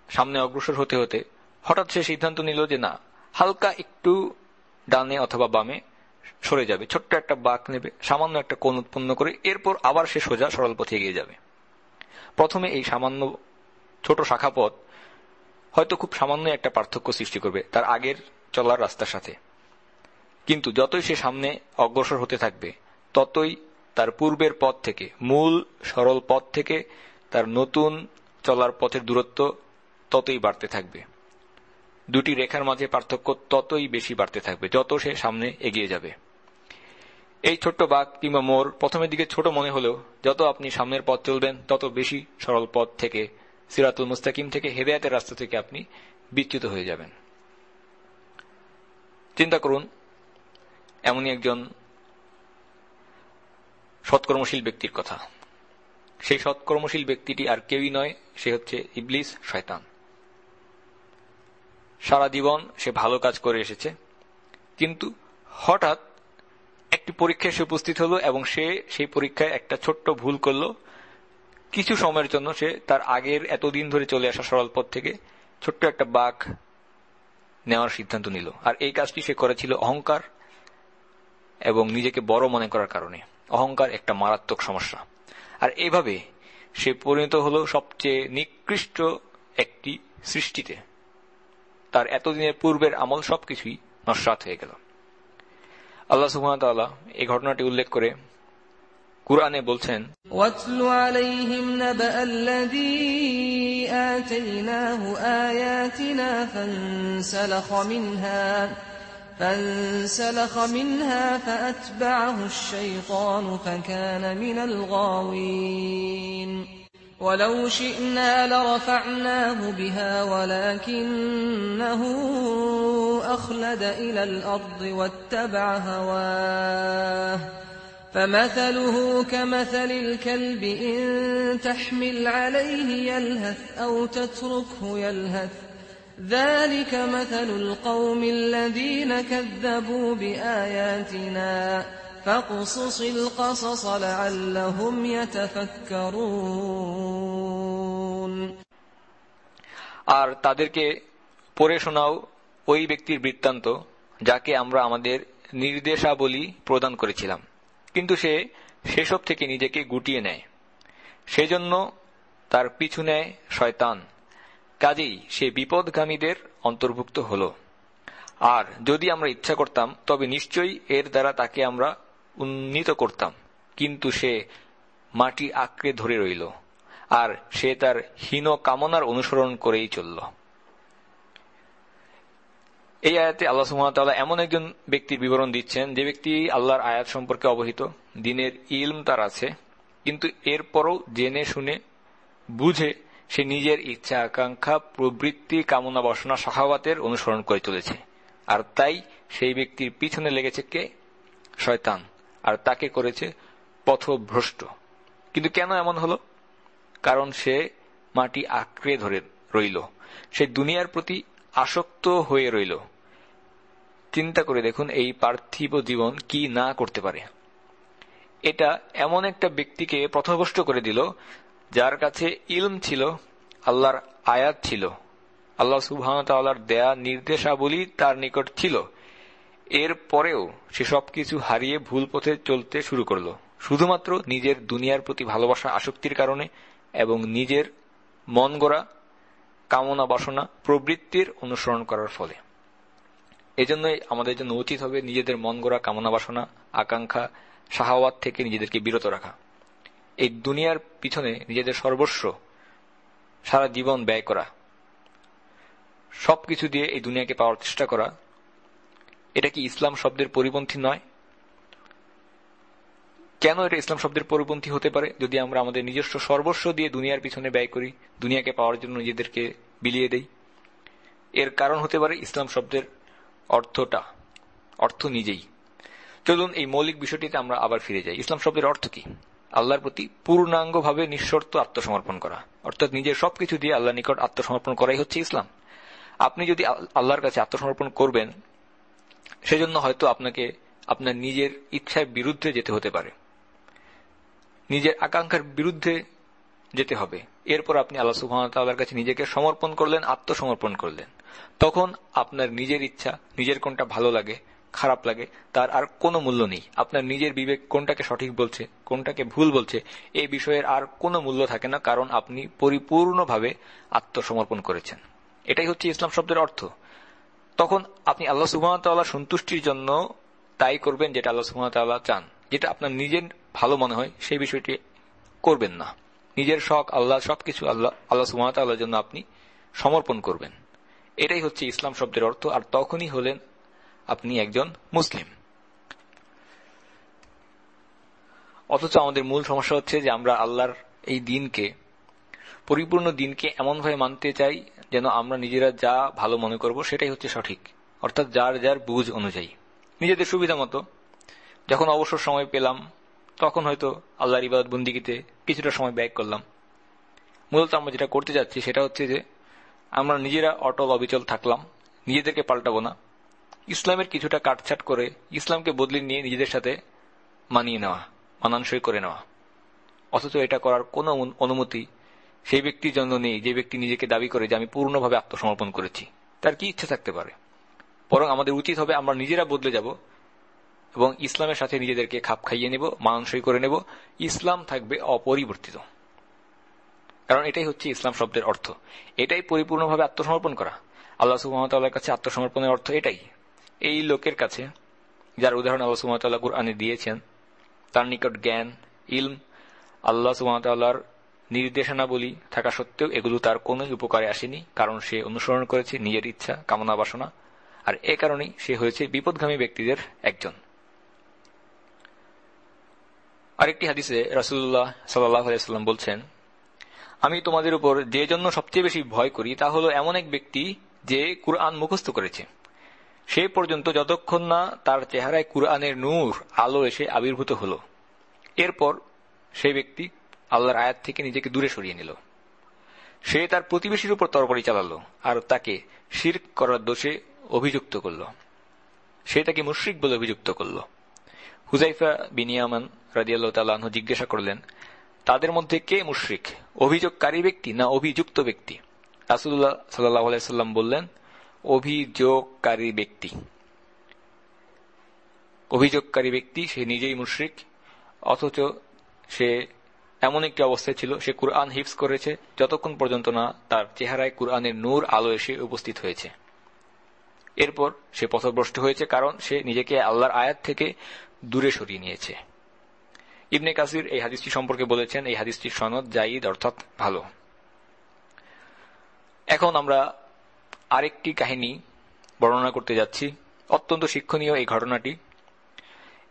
সামনে অগ্রসর হতে হতে হঠাৎ সে সিদ্ধান্ত নিল যে না, হালকা একটু ডানে অথবা বামে সরে যাবে, ছোট্ট একটা বাঁক নেবে, সামান্য একটা কোন উৎপন্ন করে এরপর আবার সে সোজা সরল পথে এগিয়ে যাবে। প্রথমে এই সামান্য ছোট শাখা পথ হয়তো খুব সামান্য একটা পার্থক্য সৃষ্টি করবে, তার আগের চলার রাস্তার সাথে। কিন্তু যতই সে সামনে অগ্রসর হতে থাকবে, ততই তার পূর্বের পথ থেকে, মূল সরল পথ থেকে তার নতুন চলার পথের দূরত্ব ততই বাড়তে থাকবে। দুটি রেখার মাঝে পার্থক্য ততই বেশি বাড়তে থাকবে, যত সে সামনে এগিয়ে যাবে। এই ছোট্ট বাঘ কিংবা মোর প্রথমের দিকে ছোট মনে হলেও যত আপনি সামনের পথ চলবেন, তত বেশি সরল পথ থেকে, সিরাতুল মুস্তাকিম থেকে হেদায়তের রাস্তা থেকে আপনি বিচ্যুত হয়ে যাবেন। চিন্তা করুন, এমনই একজন সৎকর্মশীল ব্যক্তির কথা। সেই সৎকর্মশীল ব্যক্তিটি আর কেউই নয়, সে হচ্ছে ইবলিস, শয়তান। সারা জীবন সে ভালো কাজ করে এসেছে, কিন্তু হঠাৎ একটি পরীক্ষায় সে উপস্থিত হলো এবং সে সেই পরীক্ষায় একটা ছোট্ট ভুল করল। কিছু সময়ের জন্য সে তার আগের এতদিন ধরে চলে আসা সরল পথ থেকে ছোট্ট একটা বাঘ নেওয়ার সিদ্ধান্ত নিল। আর এই কাজটি সে করেছিল অহংকার এবং নিজেকে বড় মনে করার কারণে। অহংকার একটা মারাত্মক সমস্যা। আর এভাবে সে পরিণত হল সবচেয়ে নিকৃষ্ট একটি সৃষ্টিতে। তার এতদিনের পূর্বের আমল সবকিছুই নস্বাত হয়ে গেল। আল্লাহ সুহামতাল্লাহ এই ঘটনাটি উল্লেখ করে কুরআনে বলছেন
فانسلخ منها فأتبعه الشيطان فكان من الغاوين ولو شئنا لرفعناه بها ولكنه أخلد إلى الأرض واتبع هواه فمثله كمثل الكلب إن تحمل عليه يلهث أو تتركه يلهث ذلك مثل القوم الذين كذبوا بآياتنا فاقصص القصص لعلهم يتفكرون
আর তাদেরকে পড়ে শোনাও ওই ব্যক্তির বৃত্তান্ত যাকে আমরা আমাদের নির্দেশাবলী প্রদান করেছিলাম কিন্তু সে সেসব থেকে নিজেকে গুটিয়ে নেয়। সেজন্য তার পিছু নেয় শয়তান। কাজেই সে বিপদগামীদের অন্তর্ভুক্ত হল। আর যদি আমরা ইচ্ছা করতাম, তবে নিশ্চয়ই এর দ্বারা তাকে আমরা উন্নীত করতাম। কিন্তু সে মাটি আঁকড়ে ধরে রইল। আর সে তার হীন কামনার অনুসরণ করেই চলল। এই আয়াতে আল্লাহ সুহামতাল্লাহ এমন একজন ব্যক্তির বিবরণ দিচ্ছেন, যে ব্যক্তি আল্লাহর আয়াত সম্পর্কে অবহিত, দিনের ইলম তার আছে, কিন্তু এরপরও জেনে শুনে বুঝে সে নিজের ইচ্ছা, আকাঙ্ক্ষা, প্রবৃত্তি, কামনা, বাসনা সাহাবাতের অনুসরণ করে চলেছে। আর তাই সেই ব্যক্তির পিছনে লেগেছে কে? শয়তান। আর তাকে করেছে পথভ্রষ্ট। কিন্তু কেন এমন হল? কারণ সে মাটি আঁকড়ে ধরে রইল। সে দুনিয়ার প্রতি আসক্ত হয়ে রইল। চিন্তা করে দেখুন এই পার্থিব জীবন কি না করতে পারে। এটা এমন একটা ব্যক্তিকে পথভ্রষ্ট করে দিল, যার কাছে ইলম ছিল, আল্লাহর আয়াত ছিল। আল্লাহ সুবাহর দেয়া নির্দেশাবলী তার নিকট ছিল। এর পরেও সে সবকিছু হারিয়ে ভুল পথে চলতে শুরু করল। শুধুমাত্র নিজের দুনিয়ার প্রতি ভালোবাসা আসক্তির কারণে এবং নিজের মন গড়া কামনা বাসনা প্রবৃত্তির অনুসরণ করার ফলে। এজন্যই আমাদের জন্য উচিত হবে নিজেদের মন গড়া কামনা বাসনা, আকাঙ্ক্ষা শাহাওয়াত থেকে নিজেদেরকে বিরত রাখা। এই দুনিয়ার পিছনে নিজেদের সর্বস্ব, সারা জীবন ব্যয় করা। সবকিছু দিয়ে এই দুনিয়াকে পাওয়ার চেষ্টা করা। এটা কি ইসলাম শব্দের পরিপন্থী নয়? কেন এটা ইসলাম শব্দের পরিপন্থী হতে পারে? যদি আমরা আমাদের নিজস্ব সর্বস্ব দিয়ে দুনিয়ার পিছনে ব্যয় করি, দুনিয়াকে পাওয়ার জন্য নিজেদেরকে বিলিয়ে দেই, এর কারণ হতে পারে ইসলাম শব্দের অর্থটা, অর্থ নিজেই। চলুন এই মৌলিক বিষয়টিতে আমরা আবার ফিরে যাই। ইসলাম শব্দের অর্থ কি? আল্লাহর প্রতি পূর্ণাঙ্গভাবে নিঃশর্ত আত্মসমর্পণ করা। অর্থাৎ নিজের সবকিছু দিয়ে আল্লাহ নিকট আত্মসমর্পণ করাই হচ্ছে ইসলাম। আপনি যদি আল্লাহর কাছে আত্মসমর্পণ করবেন, সেজন্য হয়তো আপনাকে আপনার নিজের ইচ্ছার বিরুদ্ধে যেতে হতে পারে। নিজের আকাঙ্ক্ষার বিরুদ্ধে যেতে হবে। এরপর আপনি আল্লাহ সুহামতাল্লাহর কাছে নিজেকে সমর্পণ করলেন, আত্মসমর্পণ করলেন। তখন আপনার নিজের ইচ্ছা, নিজের কোনটা ভালো লাগে, খারাপ লাগে, তার আর কোনো মূল্য নেই। আপনার নিজের বিবেক কোনটাকে সঠিক বলছে, কোনটাকে ভুল বলছে এই বিষয়ের আর কোনো মূল্য থাকে না, কারণ আপনি পরিপূর্ণভাবে আত্মসমর্পণ করেছেন। এটাই হচ্ছে ইসলাম শব্দের অর্থ। তখন আপনি আল্লাহ সুহামতাল্লাহ সন্তুষ্টির জন্য তাই করবেন যেটা আল্লাহ সুহামতাল্লাহ চান। যেটা আপনার নিজের ভালো মনে হয়, সেই বিষয়টি করবেন না। নিজের শখ, আল্লাহ, সবকিছু আল্লাহ আল্লাহ সুহামতাল্লাহর জন্য আপনি সমর্পণ করবেন। এটাই হচ্ছে ইসলাম শব্দের অর্থ, আর তখনই হলেন আপনি একজন মুসলিম। অথচ আমাদের মূল সমস্যা হচ্ছে যে আমরা আল্লাহর এই দিনকে, পরিপূর্ণ দিনকে এমনভাবে মানতে চাই যেন আমরা নিজেরা যা ভালো মনে করব সেটাই হচ্ছে সঠিক। অর্থাৎ যার যার বুঝ অনুযায়ী। নিজেদের সুবিধা মতো যখন অবসর সময় পেলাম, তখন হয়তো আল্লাহর ইবাদত বন্দিগিতে কিছুটা সময় ব্যয় করলাম। মূলত আমরা যেটা করতে যাচ্ছি সেটা হচ্ছে যে, আমরা নিজেরা অটল অবিচল থাকলাম, নিজেদেরকে পাল্টাবো না। ইসলামের কিছুটা কাটছাট করে ইসলামকে বদলে নিয়ে নিজেদের সাথে মানিয়ে নেওয়া, মানানসই করে নেওয়া। অথচ এটা করার কোনো অনুমতি সেই ব্যক্তির জন্য নেই, যে ব্যক্তি নিজেকে দাবি করে যে আমি পূর্ণভাবে আত্মসমর্পণ করেছি। তার কি ইচ্ছা থাকতে পারে? বরং আমাদের উচিত হবে আমরা নিজেরা বদলে যাব এবং ইসলামের সাথে নিজেদেরকে খাপ খাইয়ে নেব মানানসই করে নেব। ইসলাম থাকবে অপরিবর্তিত। কারণ এটাই হচ্ছে ইসলাম শব্দের অর্থ। এটাই পরিপূর্ণভাবে আত্মসমর্পণ করা। আল্লাহ সুহামতাল্লাহর কাছে আত্মসমর্পণের অর্থ এটাই। এই লোকের কাছে, যার উদাহরণ আল্লাহ সুহামতাল্লাহ কুরআনে দিয়েছেন, তার নিকট জ্ঞান, ইলম, আল্লাহ সুহামতাল্লাহর নির্দেশনাবলী থাকা সত্ত্বেও এগুলো তার কোন উপকারে আসেনি, কারণ সে অনুসরণ করেছে নিজের ইচ্ছা, কামনা বাসনা। আর এ কারণেই সে হয়েছে বিপদগামী ব্যক্তিদের একজন। আরেকটি হাদিসে রাসুল্লাহ সাল্লাম বলছেন, আমি তোমাদের উপর যে জন্য সবচেয়ে বেশি ভয় করি তা হলো এমন এক ব্যক্তি যে কুরআন মুখস্থ করেছে। সে পর্যন্ত যতক্ষণ না তার চেহারায় কুরআনের নূর, আলো এসে আবির্ভূত হল। এরপর সেই ব্যক্তি আল্লাহর আয়াত থেকে নিজেকে দূরে সরিয়ে নিল। সে তার প্রতিবেশীর উপর তরবারি চালালো আর তাকে শির করার দোষে অভিযুক্ত করল। সে তাকে মুশ্রিক বলে অভিযুক্ত করল। হুজাইফা বিনিয়ামান রাজিয়াল্লাহ জিজ্ঞাসা করলেন, তাদের মধ্যে কে মুশ্রিক? অভিযোগকারী ব্যক্তি না অভিযুক্ত ব্যক্তি? রাসুল্লাহ সাল্লাম বললেন, অভিযোগকারী ব্যক্তি। অভিযোগকারী ব্যক্তি, সে নিজেই মুশ্রিক, অথচ সে এমন একটি অবস্থায় ছিল, সে কুরআন হিফস করেছে, যতক্ষণ পর্যন্ত না তার চেহারায় কুরআনের নূর আলো এসে উপস্থিত হয়েছে। এরপর সে পথভ্রষ্ট হয়েছে, কারণ সে নিজেকে আল্লাহর আয়াত থেকে দূরে সরিয়ে নিয়েছে। ইবনে কাসির এই হাদিসটি সম্পর্কে বলেছেন, এই হাদিসটির সনদ জাইদ অর্থাৎ ভালো। এখন আমরা আরেকটি কাহিনী বর্ণনা করতে যাচ্ছি। অত্যন্ত শিক্ষণীয় এই ঘটনাটি।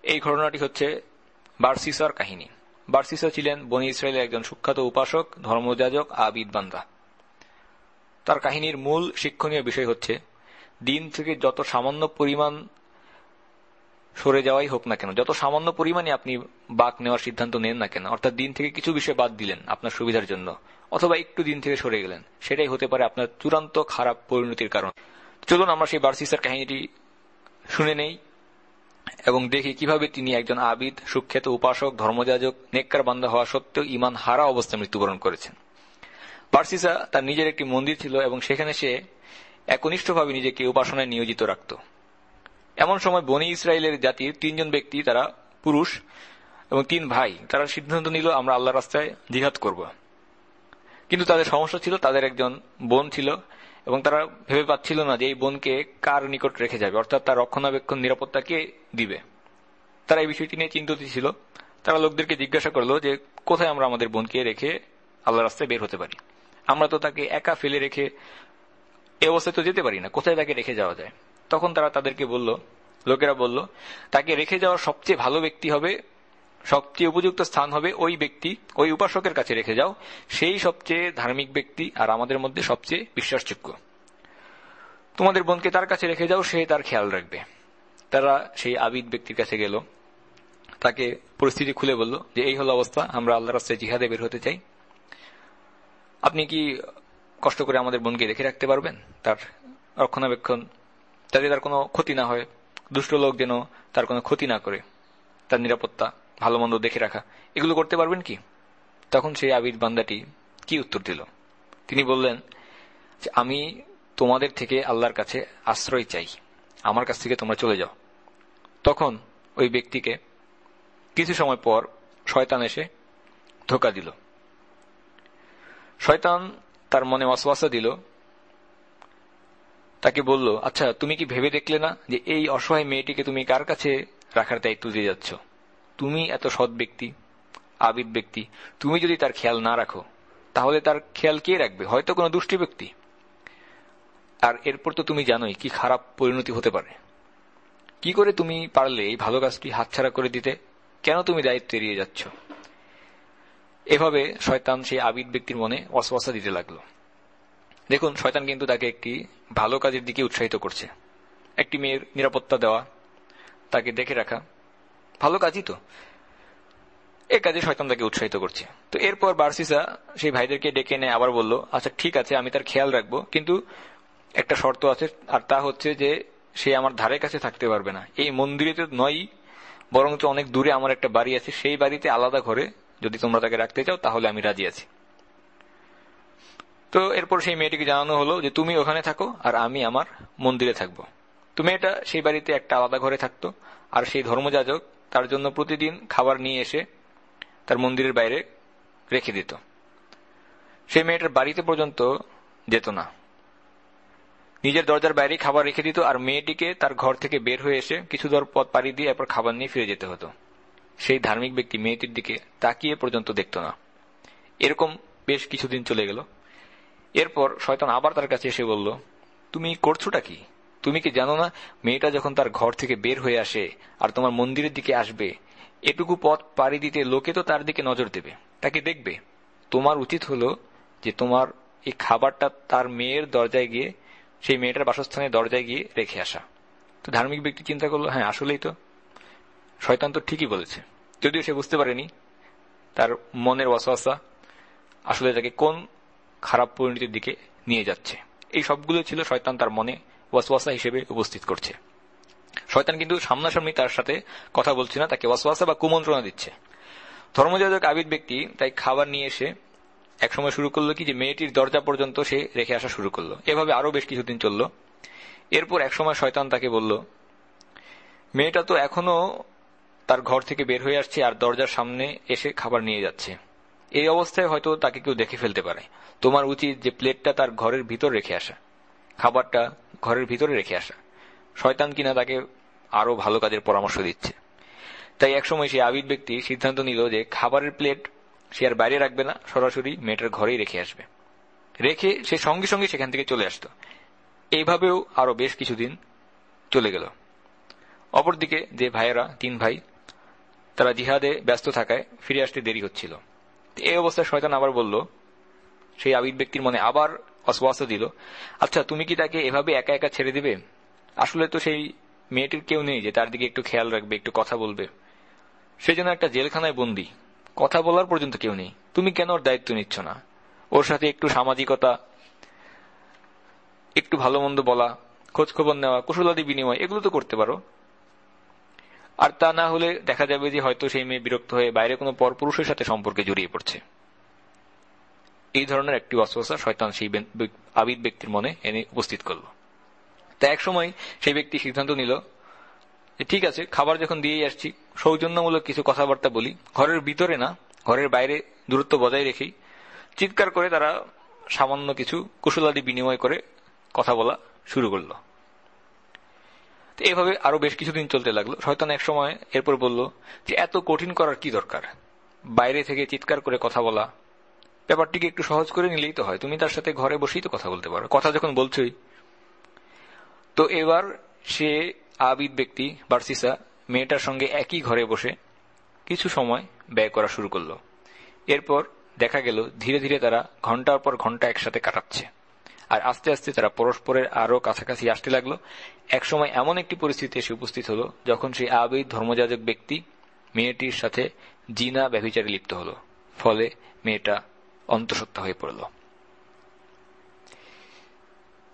এই ঘটনাটি হচ্ছে বার্সিসার কাহিনী। বার্সিসা ছিলেন বনি ইসরায়েলের একজন সুখ্যাত উপাসক, ধর্মযাজক, আবিদ বান্দা। তার কাহিনীর মূল শিক্ষণীয় বিষয় হচ্ছে, দিন থেকে যত সামান্য পরিমাণ সরে যাওয়াই হোক না কেন, যত সামান্য পরিমাণে আপনি বাক নেওয়ার সিদ্ধান্ত নেন না কেন, অর্থাৎ দিন থেকে কিছু বিষয় বাদ দিলেন আপনার সুবিধার জন্য, অথবা একটু দিন থেকে সরে গেলেন, সেটাই হতে পারে আপনার চূড়ান্ত খারাপ পরিণতির কারণ। চলুন আমরা সেই বার্সিসার কাহিনীটি শুনে নেই, এবং দেখি কীভাবে তিনি একজন আবিদ, সুখ্যাত উপাসক, ধর্মযাজক, নেককার বান্ধা হওয়া সত্ত্বেও ইমান হারা অবস্থায় মৃত্যুবরণ করেছেন। পার্সিসা তার নিজের একটি মন্দির ছিল এবং সেখানে সে একনিষ্ঠভাবে নিজেকে উপাসনায় নিয়োজিত রাখত। এমন সময় বনি ইসরায়েলের জাতির তিনজন ব্যক্তি, তারা পুরুষ এবং তিন ভাই, তারা সিদ্ধান্ত নিল, আমরা আল্লাহ রাস্তায় জিহাদ করব। কিন্তু তাদের সমস্যা ছিল, তাদের একজন বোন ছিল এবং তারা ভেবে পাচ্ছিল না যে এই বোনকে কার নিকট রেখে যাবে, অর্থাৎ তার রক্ষণাবেক্ষণ নিরাপত্তা কে দিবে। তারা এই বিষয়টি নিয়ে চিন্তিত ছিল। তারা লোকদেরকে জিজ্ঞাসা করল যে, কোথায় আমরা আমাদের বোনকে রেখে আল্লাহ রাস্তায় বের হতে পারি? আমরা তো তাকে একা ফেলে রেখে এ অবস্থায় তো যেতে পারি না, কোথায় তাকে রেখে যাওয়া যায়? তখন তারা তাদেরকে বলল, লোকেরা বলল, তাকে রেখে যাওয়ার সবচেয়ে ভালো ব্যক্তি হবে, সবচেয়ে উপযুক্ত স্থান হবে ওই ব্যক্তি, ওই উপাসকের কাছে রেখে যাও, সেই সবচেয়ে ধার্মিক ব্যক্তি আর আমাদের মধ্যে সবচেয়ে বিশ্বাসযোগ্য। তোমাদের বোনকে তার কাছে রেখে যাও, সে তার খেয়াল রাখবে। তারা সেই আবিদ ব্যক্তির কাছে গেল। তাকে পরিস্থিতি খুলে বলল যে, এই হলো অবস্থা, আমরা আল্লাহ রাস্তায় জিহাদে বের হতে চাই। আপনি কি কষ্ট করে আমাদের বোনকে রেখে রাখতে পারবেন? তার রক্ষণাবেক্ষণ যাতে তার কোনো ক্ষতি না হয়। দুষ্ট লোক যেন তার কোনো ক্ষতি না করে। তার নিরাপত্তা ভালো মন্দ দেখে রাখা। এগুলো করতে পারবেন কি? তখন সেই আবির বান্দাটি কি উত্তর দিল? তিনি বললেন, যে আমি তোমাদের থেকে আল্লাহর কাছে আশ্রয় চাই। আমার কাছ থেকে তোমরা চলে যাও। তখন ওই ব্যক্তিকে কিছু সময় পর শয়তান এসে ধোকা দিল। শয়তান তার মনে ওয়াসওয়াসা দিল তাকে বলল আচ্ছা তুমি কি ভেবে দেখলে না যে এই অসহায় মেয়েটিকে তুমি কার কাছে রাখার দায়িত্ব দিয়ে যাচ্ছ? তুমি এত সৎ ব্যক্তি, আবিদ ব্যক্তি, তুমি যদি তার খেয়াল না রাখো, তাহলে তার খেয়াল কে রাখবে? হয়তো কোনো দুষ্টি ব্যক্তি। আর এরপর তো তুমি জানোই কি খারাপ পরিণতি হতে পারে। কি করে তুমি পারলে এই ভালো কাজটি হাতছাড়া করে দিতে? কেন তুমি দায়িত্ব এড়িয়ে যাচ্ছ? এভাবে শয়তান সেই আবিদ ব্যক্তির মনে অসবাসা দিতে লাগল। দেখুন, শয়তান কিন্তু তাকে একটি ভালো কাজের দিকে উৎসাহিত করছে। একটি মেয়ের নিরাপত্তা দেওয়া, তাকে দেখে রাখা। ভালো কাজই তো। এ কাজে শয়তান তাকে উৎসাহিত করছে। তো এরপর বার্সিসা সেই ভাইদেরকে ডেকে এনে আবার বলল আচ্ছা ঠিক আছে, আমি তার খেয়াল রাখব, কিন্তু একটা শর্ত আছে, আর তা হচ্ছে যে সে আমার ধারে কাছে থাকতে পারবে না। এই মন্দিরে তো নয় বরং অনেক দূরে আমার একটা বাড়ি আছে। সেই বাড়িতে আলাদা ঘরে যদি তোমরা তাকে রাখতে চাও, তাহলে আমি রাজি আছি। তো এরপর সেই মেয়েটিকে জানানো হলো যে তুমি ওখানে থাকো আর আমি আমার মন্দিরে থাকব। তো মেয়েটা সেই বাড়িতে একটা আলাদা ঘরে থাকতো আর সেই ধর্মযাজক তার জন্য প্রতিদিন খাবার নিয়ে এসে তার মন্দিরের বাইরে রেখে দিত। সেই মেয়েটার বাড়িতে পর্যন্ত যেত না। নিজের দরজার বাইরে খাবার রেখে দিত আর মেয়েটিকে তার ঘর থেকে বের হয়ে এসে কিছু দর পথ পাড়ি দিয়ে এরপর খাবার নিয়ে ফিরে যেতে হতো। সেই ধার্মিক ব্যক্তি মেয়েটির দিকে তাকিয়ে পর্যন্ত দেখত না। এরকম বেশ কিছুদিন চলে গেল। এরপর শয়তান আবার তার কাছে এসে বলল, তুমি করছোটা কি? তুমি কি জানো না মেয়েটা যখন তার ঘর থেকে বের হয়ে আসে আর তোমার মন্দিরের দিকে আসবে, এটুকু পথ পাড়ি দিতে লোকে তো তার দিকে নজর দেবে। তাকে দেখবে। তোমার উচিত হলো যে তোমার এই খাবারটা তার মেয়ের দরজায় গিয়ে, সেই মেয়েটার বাসস্থানের দরজায় গিয়ে রেখে আসা। তো ধার্মিক ব্যক্তি চিন্তা করল হ্যাঁ আসলেই তো। শয়তান তো ঠিকই বলেছে। যদিও সে বুঝতে পারেনি তার মনের ওয়াসওয়াসা আসলে তাকে কোন খারাপ পরিণতির দিকে নিয়ে যাচ্ছে। এই সবগুলো ছিল শয়তান তার মনে ওয়াসওয়াসা হিসেবে উপস্থিত করছে। শয়তান কিন্তু সামনাসামনি তার সাথে কথা বলছে না, তাকে ওয়াসওয়াসা বা কুমন্ত্রণা দিচ্ছে। ধর্মযাজক আবিদ ব্যক্তি তাই খাবার নিয়ে এসে একসময় শুরু করল কি যে মেয়েটির দরজা পর্যন্ত সে রেখে আসা শুরু করল। এভাবে আরও বেশ কিছুদিন চলল। এরপর একসময় শয়তান তাকে বলল, মেয়েটা তো এখনও তার ঘর থেকে বের হয়ে আসছে আর দরজার সামনে এসে খাবার নিয়ে যাচ্ছে। এই অবস্থায় হয়তো তাকে কেউ দেখে ফেলতে পারে। তোমার উচিত যে প্লেটটা তার ঘরের ভিতর রেখে আসা। খাবারটা ঘরের ভিতরে রেখে আসা। শয়তান কিনা তাকে আরও ভালো কাজের পরামর্শ দিচ্ছে। তাই একসময় সেই আবিদ ব্যক্তি সিদ্ধান্ত নিল যে খাবারের প্লেট সে আর বাইরে রাখবে না, সরাসরি মেয়েটার ঘরেই রেখে আসবে। রেখে সে সঙ্গে সঙ্গে সেখান থেকে চলে আসত। এইভাবেও আরও বেশ কিছুদিন চলে গেল। অপরদিকে যে ভাইয়েরা, তিন ভাই, তারা জিহাদে ব্যস্ত থাকায় ফিরে আসতে দেরি হচ্ছিল। এই অবস্থায় শয়তান আবার বলল, সেই আবিদ ব্যক্তির মনে আবার অসবাস দিল আচ্ছা তুমি কি তাকে এভাবে একা একা ছেড়ে দিবে? আসলে তো সেই মেয়েটির কেউ নেই যে তার দিকে একটু খেয়াল রাখবে, একটু কথা বলবে। সে যেন একটা জেলখানায় বন্দি, কথা বলার পর্যন্ত কেউ নেই। তুমি কেন ওর দায়িত্ব নিচ্ছ না? ওর সাথে একটু সামাজিকতা, একটু ভালো মন্দ বলা খোঁজ খবর নেওয়া, কুশলাদি বিনিময়, এগুলো তো করতে পারো। আর তা না হলে দেখা যাবে যে হয়তো সেই মেয়ে বিরক্ত হয়ে বাইরে কোনো পরপুরুষের সাথে সম্পর্কে জড়িয়ে পড়ছে। এই ধরনের একটি অস্বসা শয়তান সেই আবিদ ব্যক্তির মনে এনে উপস্থিত করল। তা এক সময় সেই ব্যক্তি সিদ্ধান্ত নিল ঠিক আছে, খাবার যখন দিয়েই আসছি, সৌজন্যমূলক কিছু কথাবার্তা বলি, ঘরের ভিতরে না, ঘরের বাইরে দূরত্ব বজায় রেখেই চিৎকার করে তারা সামান্য কিছু কুশলাদি বিনিময় করে কথা বলা শুরু করল। তো এভাবে আরও বেশ কিছুদিন চলতে লাগল। শয়তান এক সময় এরপর বলল যে, এত কঠিন করার কি দরকার? বাইরে থেকে চিৎকার করে কথা বলা। ব্যাপারটিকে একটু সহজ করে নিলেই তো হয়। তুমি তার সাথে ঘরে বসেই তো কথা বলতে পারো। কথা যখন বলছোই, তো এবার সে আবিদ ব্যক্তি, বার্সিসা, মেয়েটার সঙ্গে একই ঘরে বসে কিছু সময় ব্যয় করা শুরু করল। এরপর দেখা গেল, ধীরে ধীরে তারা ঘণ্টার পর ঘণ্টা একসাথে কাটাচ্ছে। আর আস্তে আস্তে তারা পরস্পরের আরও কাছাকাছি আসতে লাগল। একসময় এমন একটি পরিস্থিতি এসে উপস্থিত হল, যখন সেই আবিদ ধর্মযাজক ব্যক্তি মেয়েটির সাথে জিনা ব্যভিচারে লিপ্ত হল, ফলে মেয়েটা অন্তঃসত্ত্বা হয়ে পড়ল।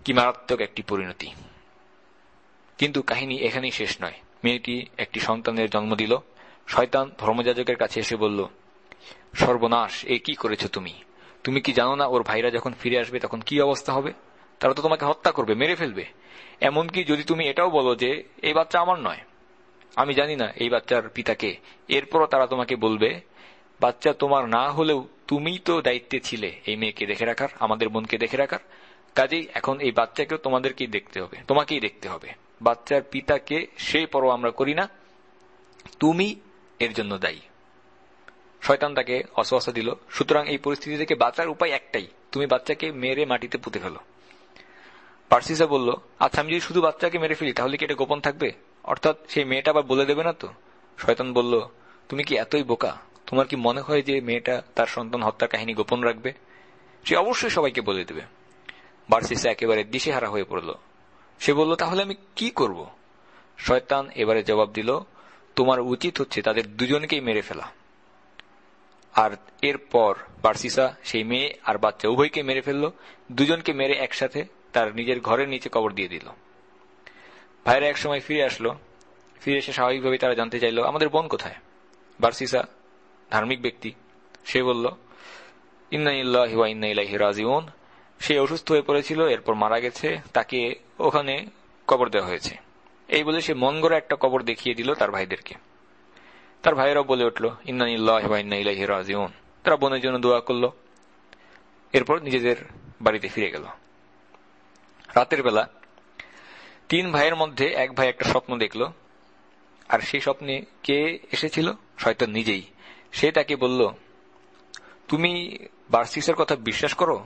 কি মারাত্মক একটি পরিণতি। কিন্তু কাহিনী এখানেই শেষ নয়। মেয়েটি একটি সন্তানের জন্ম দিল। শয়তান ধর্মযাজকের কাছে এসে বলল, সর্বনাশ, এ কি করেছ তুমি? তুমি কি জানো না ওর ভাইরা যখন ফিরে আসবে তখন কি অবস্থা হবে? তারা তো তোমাকে হত্যা করবে, মেরে ফেলবে। এমনকি যদি তুমি এটাও বলো যে, এই বাচ্চা আমার নয়। আমি জানি না এই বাচ্চার পিতাকে এরপরও তারা তোমাকে বলবে, বাচ্চা তোমার না হলেও তুমিই তো দায়িত্বে ছিলে এই মেয়েকে দেখে রাখার, আমাদের বোনকে দেখে রাখার। কাজেই এখন এই বাচ্চাকেও তোমাদেরকেই দেখতে হবে, তোমাকেই দেখতে হবে। বাচ্চার পিতাকে সে পরও আমরা করি না, তুমি এর জন্য দায়ী। শয়তান তাকে অসহসা দিল। সুতরাং এই পরিস্থিতি থেকে বাঁচার উপায় একটাই, তুমি বাচ্চাকে মেরে মাটিতে পুঁতে ফেলো। পার্সিসা বলল আচ্ছা আমি যদি শুধু বাচ্চাকে মেরে ফেলি, তাহলে কি এটা গোপন থাকবে? অর্থাৎ সেই মেয়েটা আবার বলে দেবে না তো? শয়তান বলল, তুমি কি এতই বোকা? তোমার কি মনে হয় যে মেয়েটা তার সন্তান হত্যার কাহিনী গোপন রাখবে? সে অবশ্যই সবাইকে বলে দেবে। বার্সিসা একেবারে দিশেহারা হয়ে পড়ল। সে বলল, তাহলে আমি কি করব? শয়তান এবারে জবাব দিল, তোমার উচিত হচ্ছে তাদের দুজনকেই মেরে ফেলা। আর এরপর বার্সিসা সেই মেয়ে আর বাচ্চা উভয়কে মেরে ফেলল। দুজনকে মেরে একসাথে তার নিজের ঘরের নিচে কবর দিয়ে দিল। ভাইরা এক সময় ফিরে আসলো। ফিরে এসে স্বাভাবিকভাবে তারা জানতে চাইল, আমাদের বোন কোথায়? বার্সিসা, ধার্মিক ব্যক্তি, সে বলল রাজিউন। সে অসুস্থ হয়ে পড়েছিল, এরপর মারা গেছে, তাকে ওখানে কবর দেওয়া হয়েছে। এই বলে সে মন একটা কবর দেখিয়ে দিল তার ভাইদেরকে। তার ভাইয়েরাও বলে উঠল, ইন্নানিল্লাহি রাজিউন। তারা বোনের জন্য দোয়া করল। এরপর নিজেদের বাড়িতে ফিরে গেল। রাতের বেলা তিন ভাইয়ের মধ্যে এক ভাই একটা স্বপ্ন দেখল। আর সেই স্বপ্নে কে এসেছিল? শয়তান নিজেই। সে তাকে বলল, তুমি বার্সিসের কথা বিশ্বাস করো?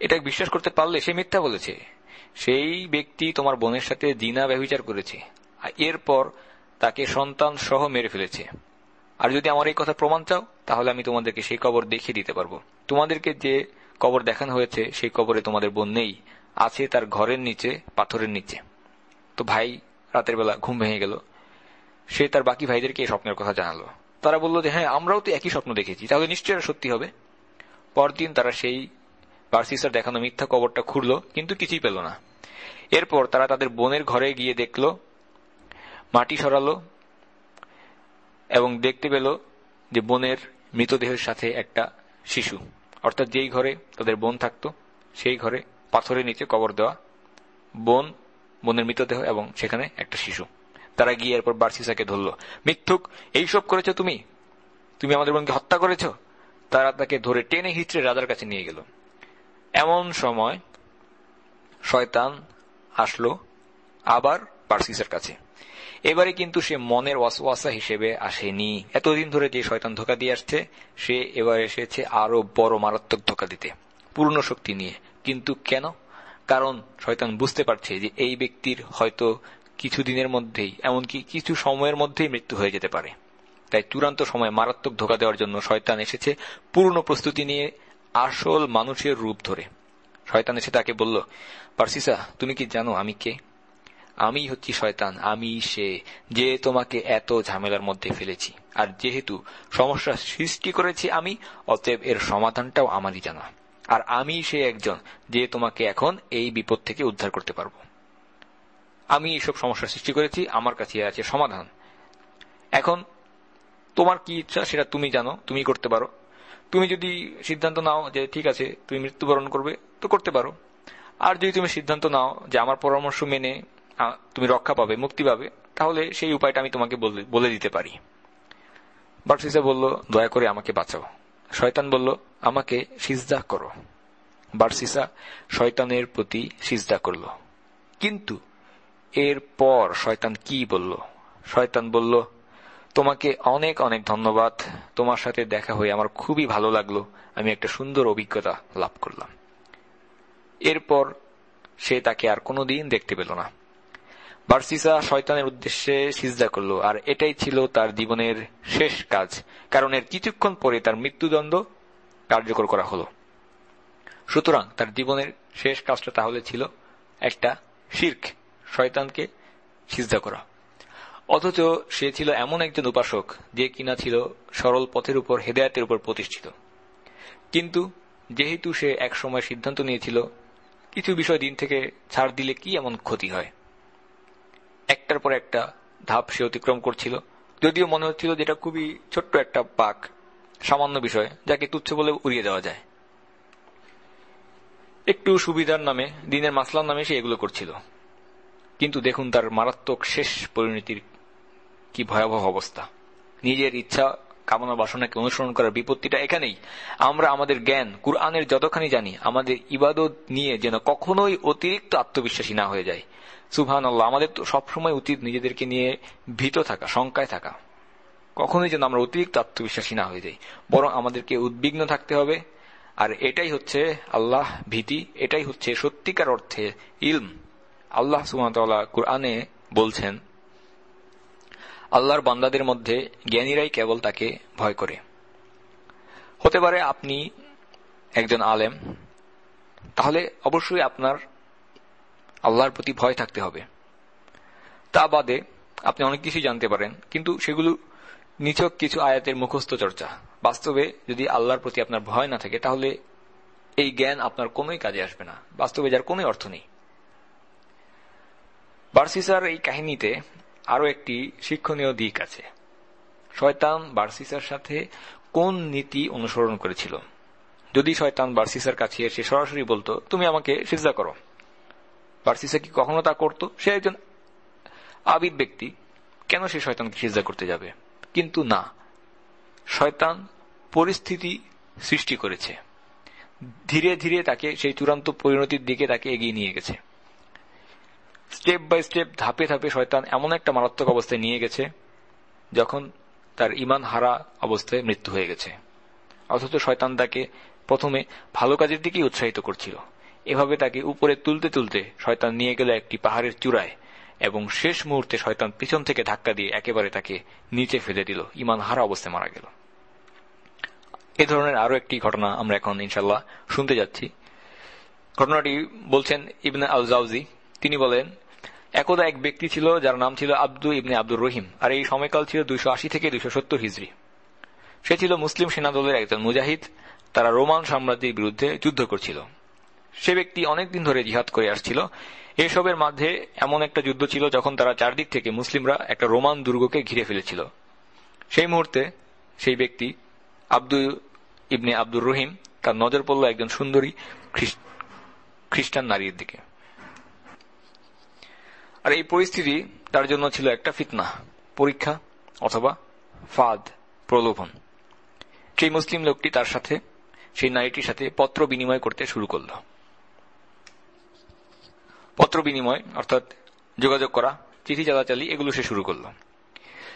এটা বিশ্বাস করতে পারলে সে মিথ্যা বলেছে। সেই ব্যক্তি তোমার বোনের সাথে দিনা ব্যবচার করেছে। এরপর তাকে সন্তান সহ মেরে ফেলেছে। আর যদি আমার এই কথা প্রমাণ চাও, তাহলে আমি তোমাদেরকে সেই কবর দেখিয়ে দিতে পারব। তোমাদেরকে যে কবর দেখানো হয়েছে, সেই কবরে তোমাদের বোন নেই। আছে তার ঘরের নিচে, পাথরের নিচে। তো ভাই, রাতের বেলা ঘুম ভেঙে গেল। সে তার বাকি ভাইদেরকে এই স্বপ্নের কথা জানালো। তারা বলল যে হ্যাঁ আমরাও তো একই স্বপ্ন দেখেছি, তাহলে নিশ্চয়ই সত্যি হবে। পরদিন তারা সেই বার্সিসার দেখানো মিথ্যা কবরটা খুঁড়ল, কিন্তু কিছুই পেল না। এরপর তারা তাদের বোনের ঘরে গিয়ে দেখল মাটি সরালো এবং দেখতে পেল যে বোনের মৃতদেহের সাথে একটা শিশু। অর্থাৎ যেই ঘরে তাদের বোন থাকত, সেই ঘরে পাথরের নিচে কবর দেওয়া বোন, বোনের মৃতদেহ এবং সেখানে একটা শিশু। তারা গিয়ে এরপর বার্সিসাকে ধরল, মিথ্যুক, এইসব করেছ তুমি? তুমি আমাদের বোনকে হত্যা করেছ? তারা তাকে ধরে টেনে হিচড়ে রাজার কাছে নিয়ে গেল। এমন সময় শয়তান আসলো আবার পার্সিসের কাছে। এবারে কিন্তু সে মনের ওয়াসওয়াসা হিসেবে আসেনি। এতদিন ধরে যে শয়তান ধোকা দিয়ে আসছে, সে এবার এসেছে আরও বড় মারাত্মক ধোকা দিতে, পূর্ণ শক্তি নিয়ে। কিন্তু কেন? কারণ শয়তান বুঝতে পারছে যে এই ব্যক্তির হয়তো কিছু দিনের মধ্যেই, এমনকি কিছু সময়ের মধ্যেই মৃত্যু হয়ে যেতে পারে। তাই চূড়ান্ত সময় মারাত্মক ধোকা দেওয়ার জন্য শয়তান এসেছে পূর্ণ প্রস্তুতি নিয়ে আসল মানুষের রূপ ধরে। শয়তান এসে তাকে বলল, পার্সিসা, তুমি কি জানো আমি কে? আমি হচ্ছি শয়তান, আমি সে, যে তোমাকে এত ঝামেলার মধ্যে ফেলেছি। আর যেহেতু সমস্যা সৃষ্টি করেছি আমি, অতএব এর সমাধানটাও আমারই জানা। আর আমি সে একজন যে তোমাকে এখন এই বিপদ থেকে উদ্ধার করতে পারব। আমি এইসব সমস্যার সৃষ্টি করেছি, আমার কাছে আছে সমাধান। এখন, তোমার কি ইচ্ছা সেটা তুমি জানো, তুমি করতে পারো। তুমি যদি সিদ্ধান্ত নাও যে ঠিক আছে, তুমি মৃত্যুবরণ করবে, তো করতে পারো। আর যদি তুমি সিদ্ধান্ত নাও যে আমার পরামর্শ মেনে তুমি রক্ষা পাবে, মুক্তি পাবে, তাহলে সেই উপায়টা আমি তোমাকে বলে দিতে পারি। বার্সিসা বলল, দয়া করে আমাকে বাঁচাও। শয়তান বলল, আমাকে সিজদা করো। বার্সিসা শয়তানের প্রতি সিজদা করল। কিন্তু এর পর শয়তান কি বলল? শয়তান বলল, তোমাকে অনেক অনেক ধন্যবাদ। তোমার সাথে দেখা হয়ে আমার খুবই ভালো লাগল। আমি একটা সুন্দর অভিজ্ঞতা লাভ করলাম। এরপর সে তাকে আর কোনোদিন দেখতে পেল না। বার্সিসা শয়তানের উদ্দেশ্যে সিজদা করল, আর এটাই ছিল তার জীবনের শেষ কাজ, কারণ এর কিছুক্ষণ পরে তার মৃত্যুদণ্ড কার্যকর করা হল। সুতরাং তার জীবনের শেষ কাজটা তাহলে ছিল একটা শির্ক, শয়তানকে সিজদা করা। অথচ সে ছিল এমন একজন উপাসক যে কিনা ছিল সরল পথের উপর, হেদায়তের উপর প্রতিষ্ঠিত। কিন্তু যেহেতু সে এক সময় সিদ্ধান্ত নিয়েছিল, কিছু বিষয় দিন থেকে ছাড় দিলে কি এমন ক্ষতি হয়? একটার পর একটা ধাপ সে অতিক্রম করছিল। যদিও মনে হচ্ছিল যেটা খুবই ছোট্ট একটা পাক সামান্য বিষয়, যাকে তুচ্ছ বলে উড়িয়ে দেওয়া যায়। একটু সুবিধার নামে, দিনের মাসলার নামে সে এগুলো করছিল। কিন্তু দেখুন তার মারাত্মক শেষ পরিণতির কি ভয়াবহ অবস্থা। নিজের ইচ্ছা, কামনা, বাসনাকে অনুসরণ করার বিপত্তিটা এখানেই। আমরা আমাদের জ্ঞান, কুরআনের যতখানি জানি, আমাদের ইবাদত নিয়ে যেন কখনোই অতিরিক্ত আত্মবিশ্বাসী না হয়ে যায় সুভান আল্লাহ আমাদের তো সবসময় উচিত নিজেদেরকে নিয়ে ভীত থাকা, শঙ্কায় থাকা। কখনোই যেন আমরা অতিরিক্ত আত্মবিশ্বাসী না হয়ে যাই। বরং আমাদেরকে উদ্বিগ্ন থাকতে হবে। আর এটাই হচ্ছে আল্লাহ ভীতি, এটাই হচ্ছে সত্যিকার অর্থে ইলম। আল্লাহ সুমতলা কুরআনে বলছেন, আল্লাহর বান্দাদের মধ্যে জ্ঞানীরাই কেবল তাকে ভয় করে। হতে পারে আপনি একজন আলেম, তাহলে অবশ্যই আপনার আল্লাহর প্রতি ভয় থাকতে হবে। তা বাদে আপনি অনেক কিছুই জানতে পারেন, কিন্তু সেগুলো নিছক কিছু আয়াতের মুখস্থ চর্চা। বাস্তবে যদি আল্লাহর প্রতি আপনার ভয় না থাকে, তাহলে এই জ্ঞান আপনার কোনোই কাজে আসবে না। বাস্তবে যার কোন অর্থ নেই। বার্সিসার এই কাহিনীতে আরও একটি শিক্ষণীয় দিক আছে। শয়তান বার্সিসার সাথে কোন নীতি অনুসরণ করেছিল? যদি শয়তান বার্সিসার কাছে এসে সরাসরি বলতো, তুমি আমাকে সিজা করো। বার্সিসা কি কখনো তা করত? সে একজন আবিদ ব্যক্তি। কেন সে শয়তানকে সিজা করতে যাবে? কিন্তু না, শয়তান পরিস্থিতি সৃষ্টি করেছে। ধীরে ধীরে তাকে, সেই চূড়ান্ত পরিণতির দিকে তাকে এগিয়ে নিয়ে গেছে। স্টেপ বাই স্টেপ, ধাপে ধাপে শয়তান এমন একটা মারাত্মক অবস্থায় নিয়ে গেছে, যখন তার ইমান হারা অবস্থায় মৃত্যু হয়ে গেছে। অথচ শয়তান তাকে প্রথমে ভালো কাজের দিকেই উৎসাহিত করছিল। এভাবে তাকে উপরে তুলতে তুলতে শয়তান নিয়ে গেল একটি পাহাড়ের চূড়ায়, এবং শেষ মুহূর্তে শয়তান পিছন থেকে ধাক্কা দিয়ে একেবারে তাকে নিচে ফেলে দিল। ইমান হারা অবস্থায় মারা গেল। এ ধরনের আরও একটি ঘটনা আমরা এখন ইনশাল্লাহ শুনতে যাচ্ছি। ঘটনাটি বলছেন ইবনে আল জাউজি তিনি বলেন, একদা এক ব্যক্তি ছিল যার নাম ছিল আব্দু ইবনে আব্দুর রহিম, আর এই সময়কাল ছিল দুইশো আশি থেকে দুইশো সত্তর হিজড়ি সে ছিল মুসলিম সেনাদলের একজন মুজাহিদ। তারা রোমান সাম্রাজ্যের বিরুদ্ধে যুদ্ধ করছিল। সে ব্যক্তি অনেকদিন ধরে জিহাদ করে আসছিল। এসবের মাঝে এমন একটা যুদ্ধ ছিল যখন তারা চারদিক থেকে মুসলিমরা একটা রোমান দুর্গকে ঘিরে ফেলেছিল। সেই মুহূর্তে সেই ব্যক্তি আব্দুল ইবনে আব্দুর রহিম তার নজর পড়ল একজন সুন্দরী খ্রিস্টান নারীর দিকে। আর এই পরিস্থিতি তার জন্য ছিল একটা ফিতনা, পরীক্ষা অথবা ফাদ, প্রলোভন। সেই মুসলিম লোকটি তার সাথে, সেই নারীটির সাথে পত্র বিনিময় করতে শুরু করল। পত্র বিনিময় অর্থাৎ যোগাযোগ করা, চিঠি চালাচালি, এগুলো সে শুরু করল।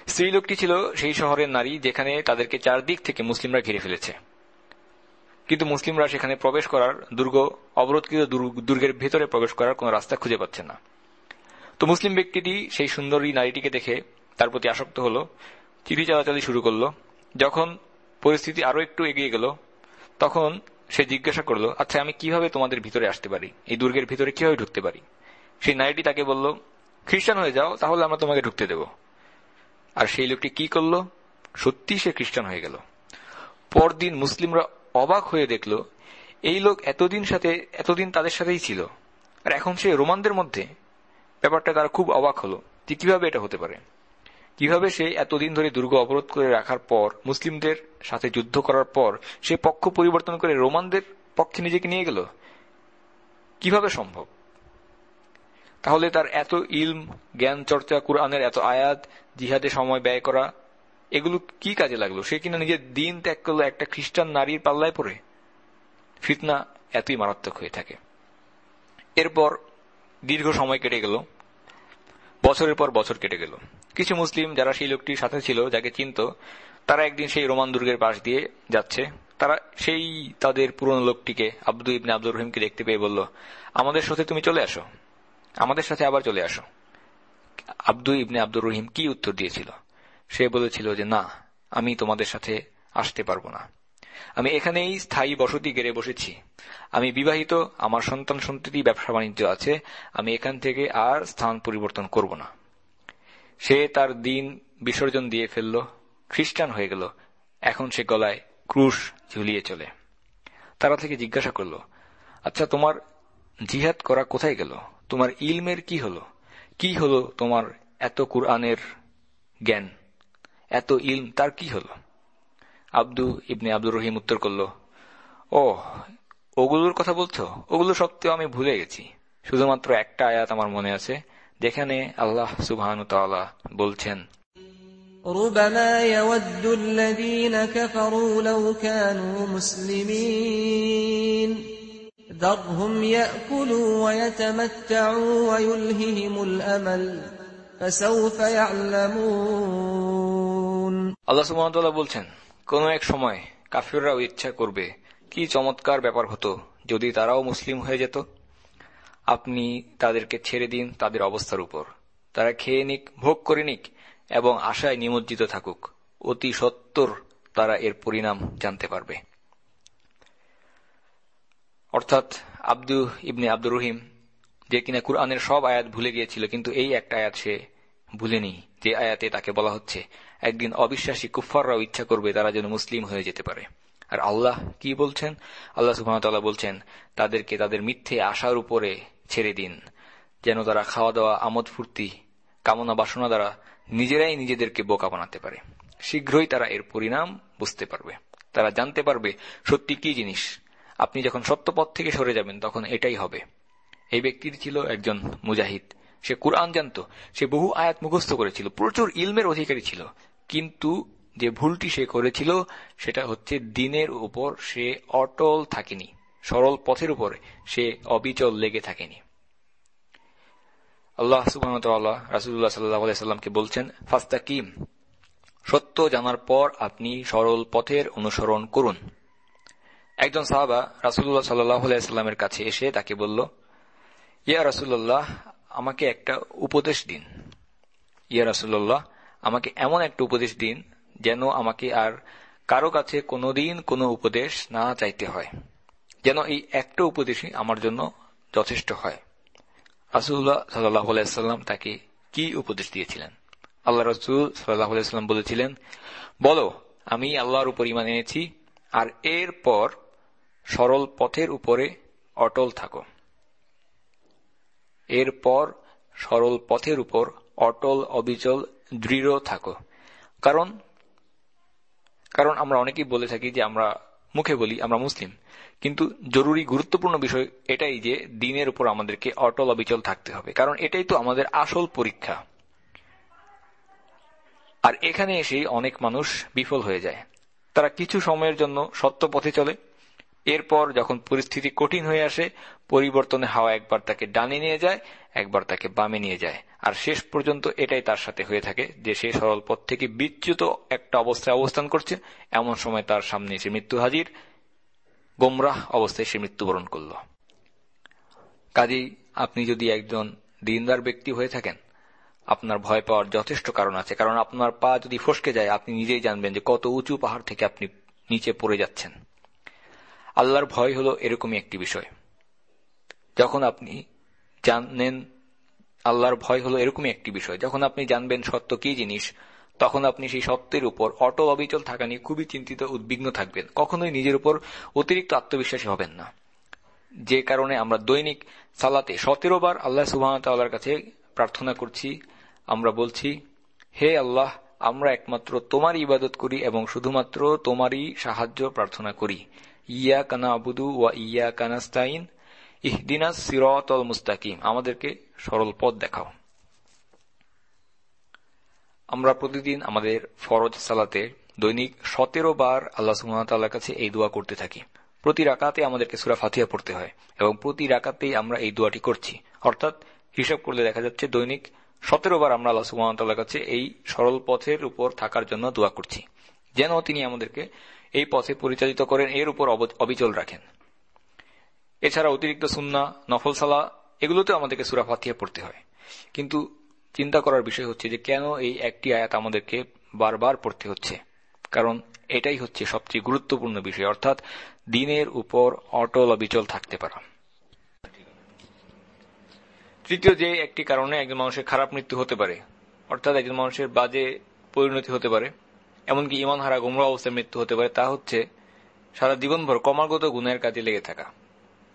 স্ত্রী লোকটি ছিল সেই শহরের নারী যেখানে তাদেরকে চারদিক থেকে মুসলিমরা ঘিরে ফেলেছে। কিন্তু মুসলিমরা সেখানে প্রবেশ করার দুর্গ, অবরোধকৃত দুর্গের ভেতরে প্রবেশ করার কোন রাস্তা খুঁজে পাচ্ছে না। তো মুসলিম ব্যক্তিটি সেই সুন্দরী নারীটিকে দেখে তার প্রতি আসক্ত হল, চিঠি চালাচালি শুরু করল। যখন পরিস্থিতি আরও একটু এগিয়ে গেল, তখন সে জিজ্ঞাসা করল আচ্ছা আমি কীভাবে তোমাদের ভিতরে আসতে পারি? এই দুর্গের ভিতরে কীভাবে ঢুকতে পারি? সেই নারীটি তাকে বলল, খ্রিস্টান হয়ে যাও, তাহলে আমরা তোমাকে ঢুকতে দেব। আর সেই লোকটি কি করল? সত্যি সে খ্রিস্টান হয়ে গেল। পরদিন মুসলিমরা অবাক হয়ে দেখল, এই লোক এতদিন সাথে, এতদিন তাদের সাথেই ছিল। আর এখন সে রোমানদের মধ্যে। ব্যাপারটা তারা খুব অবাক হলো যে কীভাবে এটা হতে পারে। কীভাবে সে এতদিন ধরে দুর্গ অবরোধ করে রাখার পর, মুসলিমদের সাথে যুদ্ধ করার পর, সে পক্ষ পরিবর্তন করে রোমানদের পক্ষে নিজেকে নিয়ে গেল? কীভাবে সম্ভব? তাহলে তার এত ইলম, জ্ঞান চর্চা, কুরআনের এত আয়াত, জিহাদে সময় ব্যয় করা, এগুলো কি কাজে লাগল? সে কিনা নিজের দিন ত্যাগ করল একটা খ্রিস্টান নারীর পাল্লায় পড়ে। ফিতনা এতই মারাত্মক হয়ে থাকে। এরপর দীর্ঘ সময় কেটে গেল। বছরের পর বছর কেটে গেল। কিছু মুসলিম যারা সেই লোকটির সাথে ছিল, যাকে চিনত, তারা একদিন সেই রোমান দুর্গের পাশ দিয়ে যাচ্ছে। তারা সেই তাদের পুরনো লোকটিকে আব্দু ইবনে আব্দুর রহিমকে দেখতে পেয়ে বলল, আমাদের সাথে তুমি চলে আসো। আমাদের সাথে আবার চলে আসো। আব্দু ইবনে আব্দুর রহিম কি উত্তর দিয়েছিল? সে বলেছিল যে, না, আমি তোমাদের সাথে আসতে পারব না। আমি এখানেই স্থায়ী বসতি গেড়ে বসেছি। আমি বিবাহিত, আমার সন্তান সন্ততি ব্যবসা বাণিজ্য আছে, আমি এখান থেকে আর স্থান পরিবর্তন করব না। সে তার দিন বিসর্জন দিয়ে ফেলল, খ্রিস্টান হয়ে গেল। এখন সে গলায় ক্রুশ ঝুলিয়ে চলে। তারা থেকে জিজ্ঞাসা করল আচ্ছা তোমার জিহাদ করা কোথায় গেল? তোমার ইলমের কি হলো? কি হলো তোমার এত কুরআনের জ্ঞান? এত ইলম তার কি হলো? আব্দু ইবনে আব্দুর রহিম উত্তর করল ও ওগুলোর কথা বলছো ওগুলো সত্ত্বেও আমি ভুলে গেছি শুধুমাত্র একটা আয়াত আমার মনে আছে যেখানে আল্লাহ সুবহান বলছেন
ربما يود الذين كفروا لو كانوا مسلمين ذرهم يأكلوا ويتمتعوا ويلههم الأمل فسوف يعلمون
আল্লাহ সুবহানাহু বলছেন কোন এক সময় কাফিররাও ইচ্ছা করবে, কি চমৎকার ব্যাপার হতো যদি তারাও মুসলিম হয়ে যেত। আপনি তাদেরকে ছেড়ে দিন তাদের অবস্থার উপর। তারা খেয়ে নিক, ভোগ করে নিক এবং আশায় নিমজ্জিত থাকুক। অতি সত্তর তারা এর পরিণাম জানতে পারবে। অর্থাৎ আব্দু ইবনে আব্দুর রহিম যে কিনা কুরআনের সব আয়াত ভুলে গিয়েছিল, কিন্তু এই একটা আয়াত সে ভুলেনি যে আয়াতে তাকে বলা হচ্ছে। একদিন অবিশ্বাসী কুফাররাও ইচ্ছা করবে তারা যেন মুসলিম হয়ে যেতে পারে। আর আল্লাহ কি বলছেন? আল্লাহ সুহামতাল্লাহ বলছেন, তাদেরকে তাদের মিথ্যে আশার উপরে ছেড়ে দিন, যেন তারা খাওয়া দাওয়া আমোদ ফুর্তি কামনা, বাসনা দ্বারা নিজেরাই নিজেদেরকে বোকা বানাতে পারে। শীঘ্রই তারা এর পরিণাম বুঝতে পারবে। তারা জানতে পারবে সত্যি কি জিনিস। আপনি যখন সত্যপথ থেকে সরে যাবেন, তখন এটাই হবে। এই ব্যক্তির ছিল একজন মুজাহিদ। সে কুরআন জানত, সে বহু আয়াত মুখস্থ করেছিল, প্রচুর ইলমের অধিকারী ছিল। কিন্তু যে ভুলটি সে করেছিল, সেটা হচ্ছে দিনের উপর সে অটল থাকেনি, সরল পথের উপরে সে অবিচল লেগে থাকেনি। আল্লাহ সুবাহতাল্লাহ রাসুল্লাহ সাল্লাহামকে বলছেন, ফাস্তাকিম, সত্য জানার পর আপনি সরল পথের অনুসরণ করুন। একজন সাহাবা রাসুল্লাহ সাল্লাহামের কাছে এসে তাকে বলল, ইয়া রাসুল্লাহ আমাকে একটা উপদেশ দিন। ইয়া রাসুল্লাহ আমাকে এমন একটা উপদেশ দিন যেন আমাকে আর কারও কাছে কোনোদিন কোনো উপদেশ না চাইতে হয়। যেন এই একটা উপদেশই আমার জন্য যথেষ্ট হয়। রাসুল্লাহ সাল্লাম তাকে কি উপদেশ দিয়েছিলেন? আল্লাহ রসুল সাল্লাহাম বলেছিলেন, বলো, আমি আল্লাহর উপর ইমান এনেছি, আর এর পর সরল পথের উপরে অটল থাকো। এরপর সরল পথের উপর অটল অবিচল দৃঢ় থাকো। কারণ কারণ আমরা অনেকেই বলে থাকি যে আমরা মুখে বলি, আমরা মুসলিম। কিন্তু জরুরি, গুরুত্বপূর্ণ বিষয় এটাই যে দিনের উপর আমাদেরকে অটল অবিচল থাকতে হবে। কারণ এটাই তো আমাদের আসল পরীক্ষা। আর এখানে এসে অনেক মানুষ বিফল হয়ে যায়। তারা কিছু সময়ের জন্য সত্য পথে চলে এরপর যখন পরিস্থিতি কঠিন হয়ে আসে পরিবর্তনে হাওয়া একবার তাকে ডানে নিয়ে যায়, একবার তাকে বামে নিয়ে যায়। আর শেষ পর্যন্ত এটাই তার সাথে হয়ে থাকে যে সে সরল পথ থেকে বিচ্যুত একটা অবস্থায় অবস্থান করছে। এমন সময় তার সামনে এসে মৃত্যু হাজির। গোমরাহ অবস্থায় সে মৃত্যুবরণ করল। কাজেই আপনি যদি একজন দিনদার ব্যক্তি হয়ে থাকেন, আপনার ভয় পাওয়ার যথেষ্ট কারণ আছে। কারণ আপনার পা যদি ফসকে যায়, আপনি নিজেই জানবেন যে কত উঁচু পাহাড় থেকে আপনি নিচে পড়ে যাচ্ছেন। আল্লাহর ভয় হলো এরকমই একটি বিষয়। যখন আপনি জানেন আল্লাহর ভয় হলো এরকমই একটি বিষয়, যখন আপনি জানবেন সত্য কি জিনিস, তখন আপনি সেই সত্যের উপর অটো অবিচল থাকা নিয়ে খুবই চিন্তিত, উদ্বিগ্ন থাকবেন। কখনোই নিজের উপর অতিরিক্ত আত্মবিশ্বাসী হবেন না। যে কারণে আমরা দৈনিক সালাতে সতেরো বার আল্লাহ সুবাহর কাছে প্রার্থনা করছি। আমরা বলছি, হে আল্লাহ, আমরা একমাত্র তোমার ইবাদত করি এবং শুধুমাত্র তোমারই সাহায্য প্রার্থনা করি। ইয়া কানা আবুদু ওয়া ইয়া কানাস্তাইন ইহদিনা সিরতল মুস্তাকিম আমাদেরকে সরল পথ দেখাও। আমরা প্রতিদিন আমাদের ফরজ সালাতে দৈনিক সতেরো বার আল্লাহ সুহামতাল্লাহ কাছে এই দোয়া করতে থাকি। প্রতি রাকাতে আমাদেরকে সুরা ফাতিয়া পড়তে হয় এবং প্রতি রাকাতেই আমরা এই দোয়াটি করছি। অর্থাৎ হিসাব করলে দেখা যাচ্ছে দৈনিক সতেরো বার আমরা আল্লাহ সুহামতাল্লাহ কাছে এই সরল পথের উপর থাকার জন্য দোয়া করছি। যেন তিনি আমাদেরকে এই পথে পরিচালিত করেন, এর উপর অবিচল রাখেন। এছাড়া অতিরিক্ত সুন্না, নফল সালা, এগুলোতে আমাদেরকে সুরা ফাতিয়া পড়তে হয়। কিন্তু চিন্তা করার বিষয় হচ্ছে যে কেন এই একটি আয়াত আমাদেরকে বারবার পড়তে হচ্ছে? কারণ এটাই হচ্ছে সবচেয়ে গুরুত্বপূর্ণ বিষয়, অর্থাৎ দিনের উপর অটল অবিচল থাকতে পারা। তৃতীয় যে একটি কারণে একজন মানুষের খারাপ মৃত্যু হতে পারে, অর্থাৎ একজন মানুষের বাজে পরিণতি হতে পারে এমনকি ইমান হারা গুমরা অবস্থায় মৃত্যু হতে পারে, তা হচ্ছে সারা জীবনভর ক্রমাগত গুণের কাজে লেগে থাকা।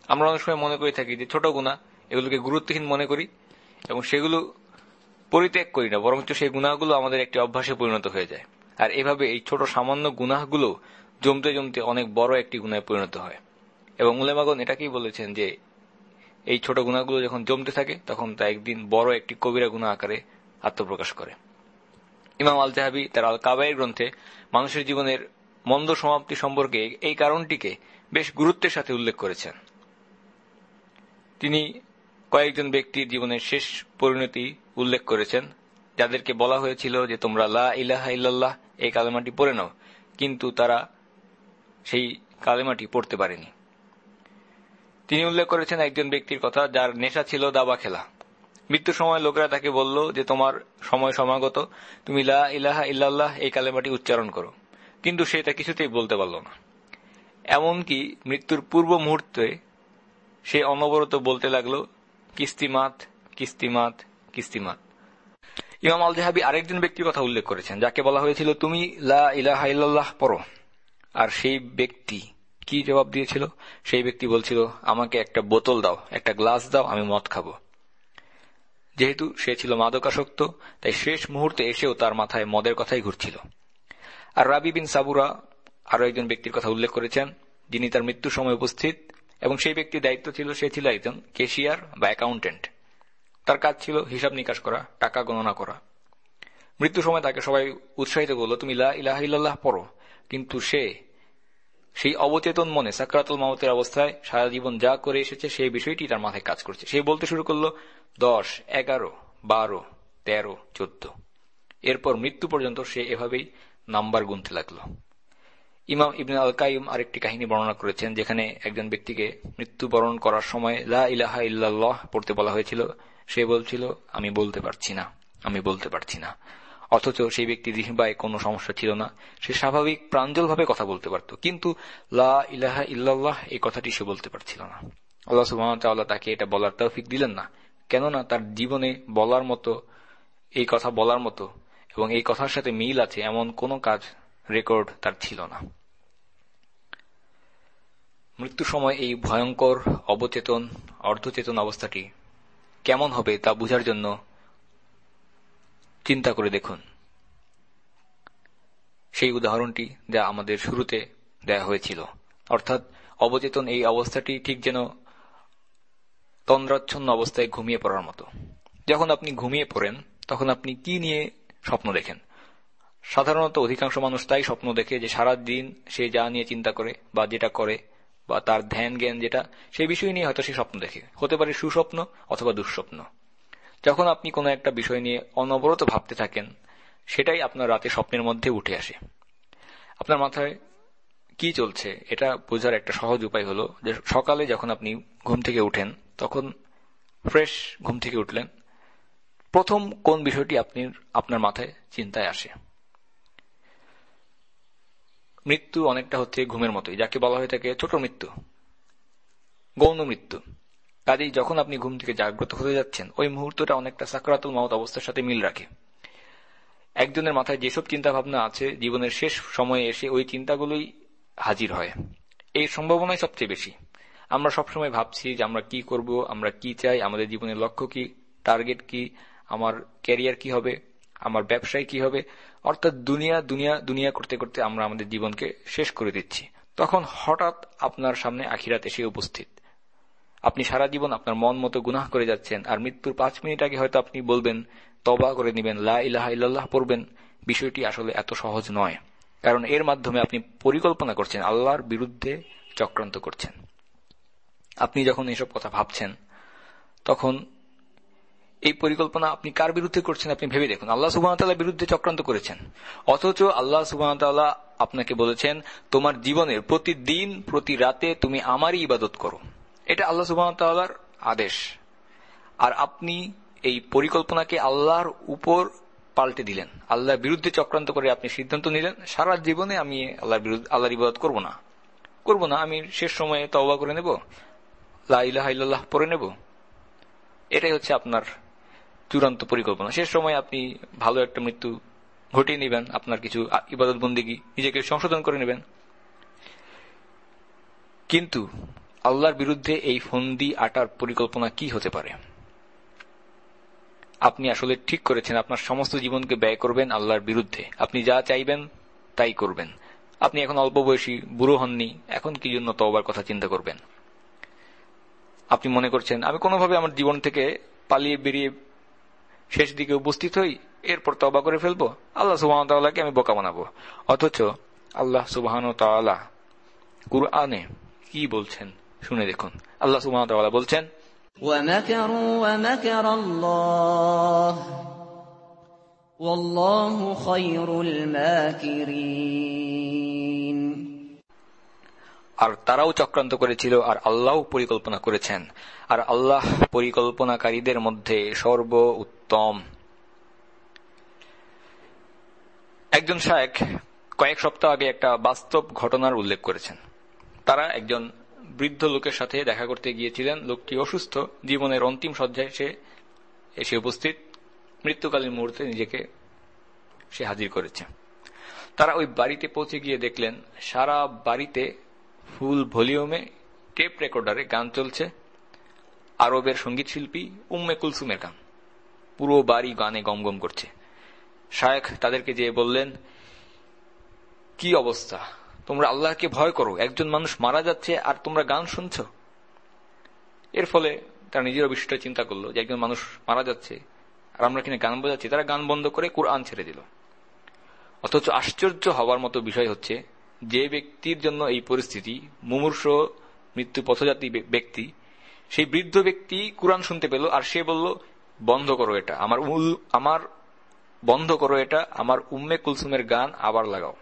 আমরা অনেক সময় মনে করে থাকি যে ছোট গুণা, এগুলোকে গুরুত্বহীন মনে করি এবং সেগুলো পরিত্যাগ করি না, বরঞ্চ সেই গুণাগুলো আমাদের একটি অভ্যাসে পরিণত হয়ে যায়। আর এভাবে এই ছোট সামান্য গুনাহগুলো জমতে জমতে অনেক বড় একটি গুণায় পরিণত হয়। এবং উলেমাগন এটাকেই বলেছেন যে এই ছোট গুণাগুলো যখন জমতে থাকে, তখন তা একদিন বড় একটি কবিরা গুণা আকারে আত্মপ্রকাশ করে। ইমাম আল জাহাবি তার আল কাবাই গ্রন্থে মানুষের জীবনের মন্দ সমাপ্তি সম্পর্কে এই কারণটিকে বেশ গুরুত্বের সাথে উল্লেখ করেছেন। তিনি কয়েকজন ব্যক্তির জীবনের শেষ পরিণতি উল্লেখ করেছেন, যাদেরকে বলা হয়েছিল যে, তোমরা লা ইলাহা ইল্লাল্লাহ, এই কালেমাটি পড়ে নাও। কিন্তু তারা সেই কালেমাটি পড়তে পারেনি। তিনি উল্লেখ করেছেন একজন ব্যক্তির কথা যার নেশা ছিল দাবা খেলা। মৃত্যুর সময় লোকেরা তাকে বলল যে, তোমার সময় সমাগত। তুমি লা ইলাহা ইল্লাল্লাহ এই কালেমাটি উচ্চারণ করো। কিন্তু সে তা কিছুতেই বলতে পারল না। এমনকি মৃত্যুর পূর্ব মুহূর্তে সে অনবরত বলতে লাগল কিস্তিমাত কিস্তিমাত কিস্তিমাত ইমাম আল জাহাবি আরেকজন ব্যক্তির কথা উল্লেখ করেছেন, যাকে বলা হয়েছিল, তুমি লা ইলাহা ইল্লাল্লাহ পড়ো। আর সেই ব্যক্তি কি জবাব দিয়েছিল? সেই ব্যক্তি বলছিল, আমাকে একটা বোতল দাও, একটা গ্লাস দাও, আমি মদ খাব। যেহেতু সে ছিল মাদকাসক্ত, তাই শেষ মুহূর্তে এসেও তার মাথায় মদের কথাই ঘুরছিল। আর রাবি বিন সাবুরা আরও একজন ব্যক্তির কথা উল্লেখ করেছেন, যিনি তার মৃত্যুর সময় উপস্থিত, এবং সেই ব্যক্তির দায়িত্ব ছিল সে ছিল একজন কেশিয়ার বা অ্যাকাউন্টেন্ট। তার কাজ ছিল হিসাব নিকাশ করা, টাকা গণনা করা। মৃত্যুর সময় তাকে সবাই উৎসাহিত করল, তুমি ইলাহ পড়ো। কিন্তু সে সেই অবচেতন মনে সাকরাতুল মামতের অবস্থায় সারা জীবন যা করে এসেছে সেই বিষয়টি তার মাথায় কাজ করছে। সে বলতে শুরু করল দশ, এগারো, বারো, তেরো, চোদ্দ। এরপর মৃত্যু পর্যন্ত সে এভাবেই নাম্বার গুনতে লাগল। ইমাম ইবনে আল কাইম আরেকটি কাহিনী বর্ণনা করেছেন, যেখানে একজন ব্যক্তিকে মৃত্যুবরণ করার সময় লা ইলাহা ইল্লাল্লাহ পড়তে বলা হয়েছিল। সে বলছিল, আমি বলতে পারছি না, আমি বলতে পারছি না। অথচ সেই ব্যক্তি জিহ্বায় কোনো সমস্যা ছিল না। সে স্বাভাবিক প্রাঞ্জলভাবে কথা বলতে পারত, কিন্তু লা ইলাহা ইল্লাল্লাহ এই কথাটি সে বলতে পারছিল না। আল্লাহ সুবাহতাল্লাহ তাকে এটা বলার তৌফিক দিলেন না। কেননা তার জীবনে বলার মতো, এই কথা বলার মতো এবং এই কথার সাথে মিল আছে এমন কোনো কাজ রেকর্ড তার ছিল না। মৃত্যুর সময় এই ভয়ঙ্কর, অবচেতন, অর্ধচেতন অবস্থাটি কেমন হবে তা বুঝার জন্য চিন্তা করে দেখুন। সেই উদাহরণটি যা আমাদের শুরুতে দেয়া হয়েছিল। অর্থাৎ অবচেতন এই অবস্থাটি ঠিক যেন তন্দ্রাচ্ছন্ন অবস্থায় ঘুমিয়ে পড়ার মতো। যখন আপনি ঘুমিয়ে পড়েন, তখন আপনি কি নিয়ে স্বপ্ন দেখেন? সাধারণত অধিকাংশ মানুষ তাই স্বপ্ন দেখে যে সারা দিন সে যা নিয়ে চিন্তা করে বা যেটা করে বা তার ধ্যান জ্ঞান যেটা, সেই বিষয় নিয়ে হয়তো সে স্বপ্ন দেখে। হতে পারে সুস্বপ্ন অথবা দুঃস্বপ্ন। যখন আপনি কোনো একটা বিষয় নিয়ে অনবরত ভাবতে থাকেন, সেটাই আপনার রাতে স্বপ্নের মধ্যে উঠে আসে। আপনার মাথায় কি চলছে? এটা বোঝার একটা সহজ উপায় হলো যে সকালে যখন আপনি ঘুম থেকে উঠেন তখন ফ্রেশ ঘুম থেকে উঠলেন। প্রথম কোন বিষয়টি আপনি, আপনার মাথায় চিন্তায় আসে? মৃত্যু অনেকটা হচ্ছে ঘুমের মতোই, যাকে বলা হয়ে থাকে ছোট মৃত্যু, গৌণ মৃত্যু। কাজেই যখন আপনি ঘুম থেকে জাগ্রত হতে যাচ্ছেন, ওই মুহূর্তটা অনেকটা সাকরাতুল মাউত অবস্থার সাথে মিল রাখে। একজনের মাথায় যেসব চিন্তা ভাবনা আছে, জীবনের শেষ সময়ে এসে ওই চিন্তাগুলোই হাজির হয়। এই সম্ভাবনাই সবচেয়ে বেশি। আমরা সবসময় ভাবছি যে আমরা কি করব, আমরা কি চাই, আমাদের জীবনের লক্ষ্য কি টার্গেট কি, আমার ক্যারিয়ার কি হবে, আমার ব্যবসায় কি হবে। অর্থাৎ দুনিয়া দুনিয়া দুনিয়া করতে করতে আমরা আমাদের জীবনকে শেষ করে দিচ্ছি। তখন হঠাৎ আপনার সামনে আখিরাত এসে উপস্থিত। আপনি সারা জীবন আপনার মন মতো গুনাহ করে যাচ্ছেন আর মৃত্যুর পাঁচ মিনিট আগে হয়তো আপনি বলবেন তবা করে নেবেন, লা ইলাহা ইল্লাহ পড়বেন। বিষয়টি আসলে এত সহজ নয়। কারণ এর মাধ্যমে আপনি পরিকল্পনা করছেন, আল্লাহর বিরুদ্ধে চক্রান্ত করছেন। আপনি যখন এসব কথা ভাবছেন, তখন এই পরিকল্পনা আপনি কার বিরুদ্ধে করছেন আপনি ভেবে দেখুন। আল্লাহ সুবাহতাল্লাহ বিরুদ্ধে চক্রান্ত করেছেন। অথচ আল্লাহ সুবাহতাল্লাহ আপনাকে বলেছেন, তোমার জীবনের প্রতিদিন, প্রতি রাতে তুমি আমারই ইবাদত করো। এটা আল্লাহ সুবাহতাল্লাহর আদেশ। আর আপনি এই পরিকল্পনাকে আল্লাহর উপর পাল্টে দিলেন। আল্লাহর বিরুদ্ধে চক্রান্ত করে আপনি সিদ্ধান্ত নিলেন, সারা জীবনে আমি আল্লাহর বিরুদ্ধে, আল্লাহর ইবাদত করব না। করব না, আমি শেষ সময়ে তওবা করে নেব। লাহ পরে নেব। এটাই হচ্ছে আপনার চূড়ান্ত পরিকল্পনা। শেষ সময় আপনি ভালো একটা মৃত্যু ঘটিয়ে নেবেন, আপনার কিছু ইবাদত বন্দিগি নিজেকে সংশোধন করে নেবেন। কিন্তু আল্লাহর বিরুদ্ধে এই ফন্দি আটার পরিকল্পনা কি হতে পারে? আপনি আসলে ঠিক করেছেন, আপনার সমস্ত জীবনকে ব্যয় করবেন আল্লাহর বিরুদ্ধে। আপনি যা চাইবেন, তাই করবেন। আপনি এখন অল্প বয়সী, বুড়ো হননি, এখন কি জন্য তওবার কথা চিন্তা করবেন? আপনি মনে করছেন আমি কোনোভাবে আমার জীবন থেকে পালিয়ে বেরিয়ে শেষ দিকে উপস্থিত হই এরপর তবা করে ফেলবো আল্লাহ সুবাহকে আমি বোকা বানাবো অথচ আল্লাহ সুবাহন তাল্লাহ কুরআনে কি বলছেন শুনে দেখুন আল্লাহ সুবাহ বলছেন
ومكروا ومكر الله والله خير الماكرين
আর তারাও চক্রান্ত করেছিল, আর আল্লাহ পরিকল্পনা করেছেন। আর আল্লাহ পরিকল্পনাকারীদের মধ্যে সর্ব উত্তম একজন শায়েক কয়েক সপ্তাহ আগে একটা বাস্তব ঘটনার উল্লেখ করেছেন। তারা একজন বৃদ্ধ লোকের সাথে দেখা করতে গিয়েছিলেন। লোকটি অসুস্থ। জীবনের অন্তিম সজ্জায় সে এসে উপস্থিত। মৃত্যুকালীন মুহূর্তে নিজেকে সে হাজির করেছে। তারা ওই বাড়িতে পৌঁছে গিয়ে দেখলেন, সারা বাড়িতে ফুল ভলিউমে টেপ রেকর্ডারে গান চলছে। আরবের সংগীত শিল্পী উম্মে কুলসুমের গান। পুরো বাড়ি গানে গমগম করছে। শায়েখ তাদেরকে যেয়ে বললেন, কি অবস্থা? তোমরা আল্লাহকে ভয় করো। একজন মানুষ মারা যাচ্ছে আর তোমরা গান শুনছ? এর ফলে তারা নিজের বিষয়টা চিন্তা করল যে একজন মানুষ মারা যাচ্ছে আর আমরা কিনে গান বোঝাচ্ছি তারা গান বন্ধ করে কোরআন ছেড়ে দিল। অথচ আশ্চর্য হওয়ার মতো বিষয় হচ্ছে যে ব্যক্তির জন্য এই পরিস্থিতি, মুমূর্ষ মৃত্যু পথযাত্রী ব্যক্তি, সেই বৃদ্ধ ব্যক্তি কোরআন শুনতে পেল আর সে বলল, বন্ধ করো এটা। আমার আমার বন্ধ করো এটা। আমার উম্মে কুলসুমের গান আবার লাগাও।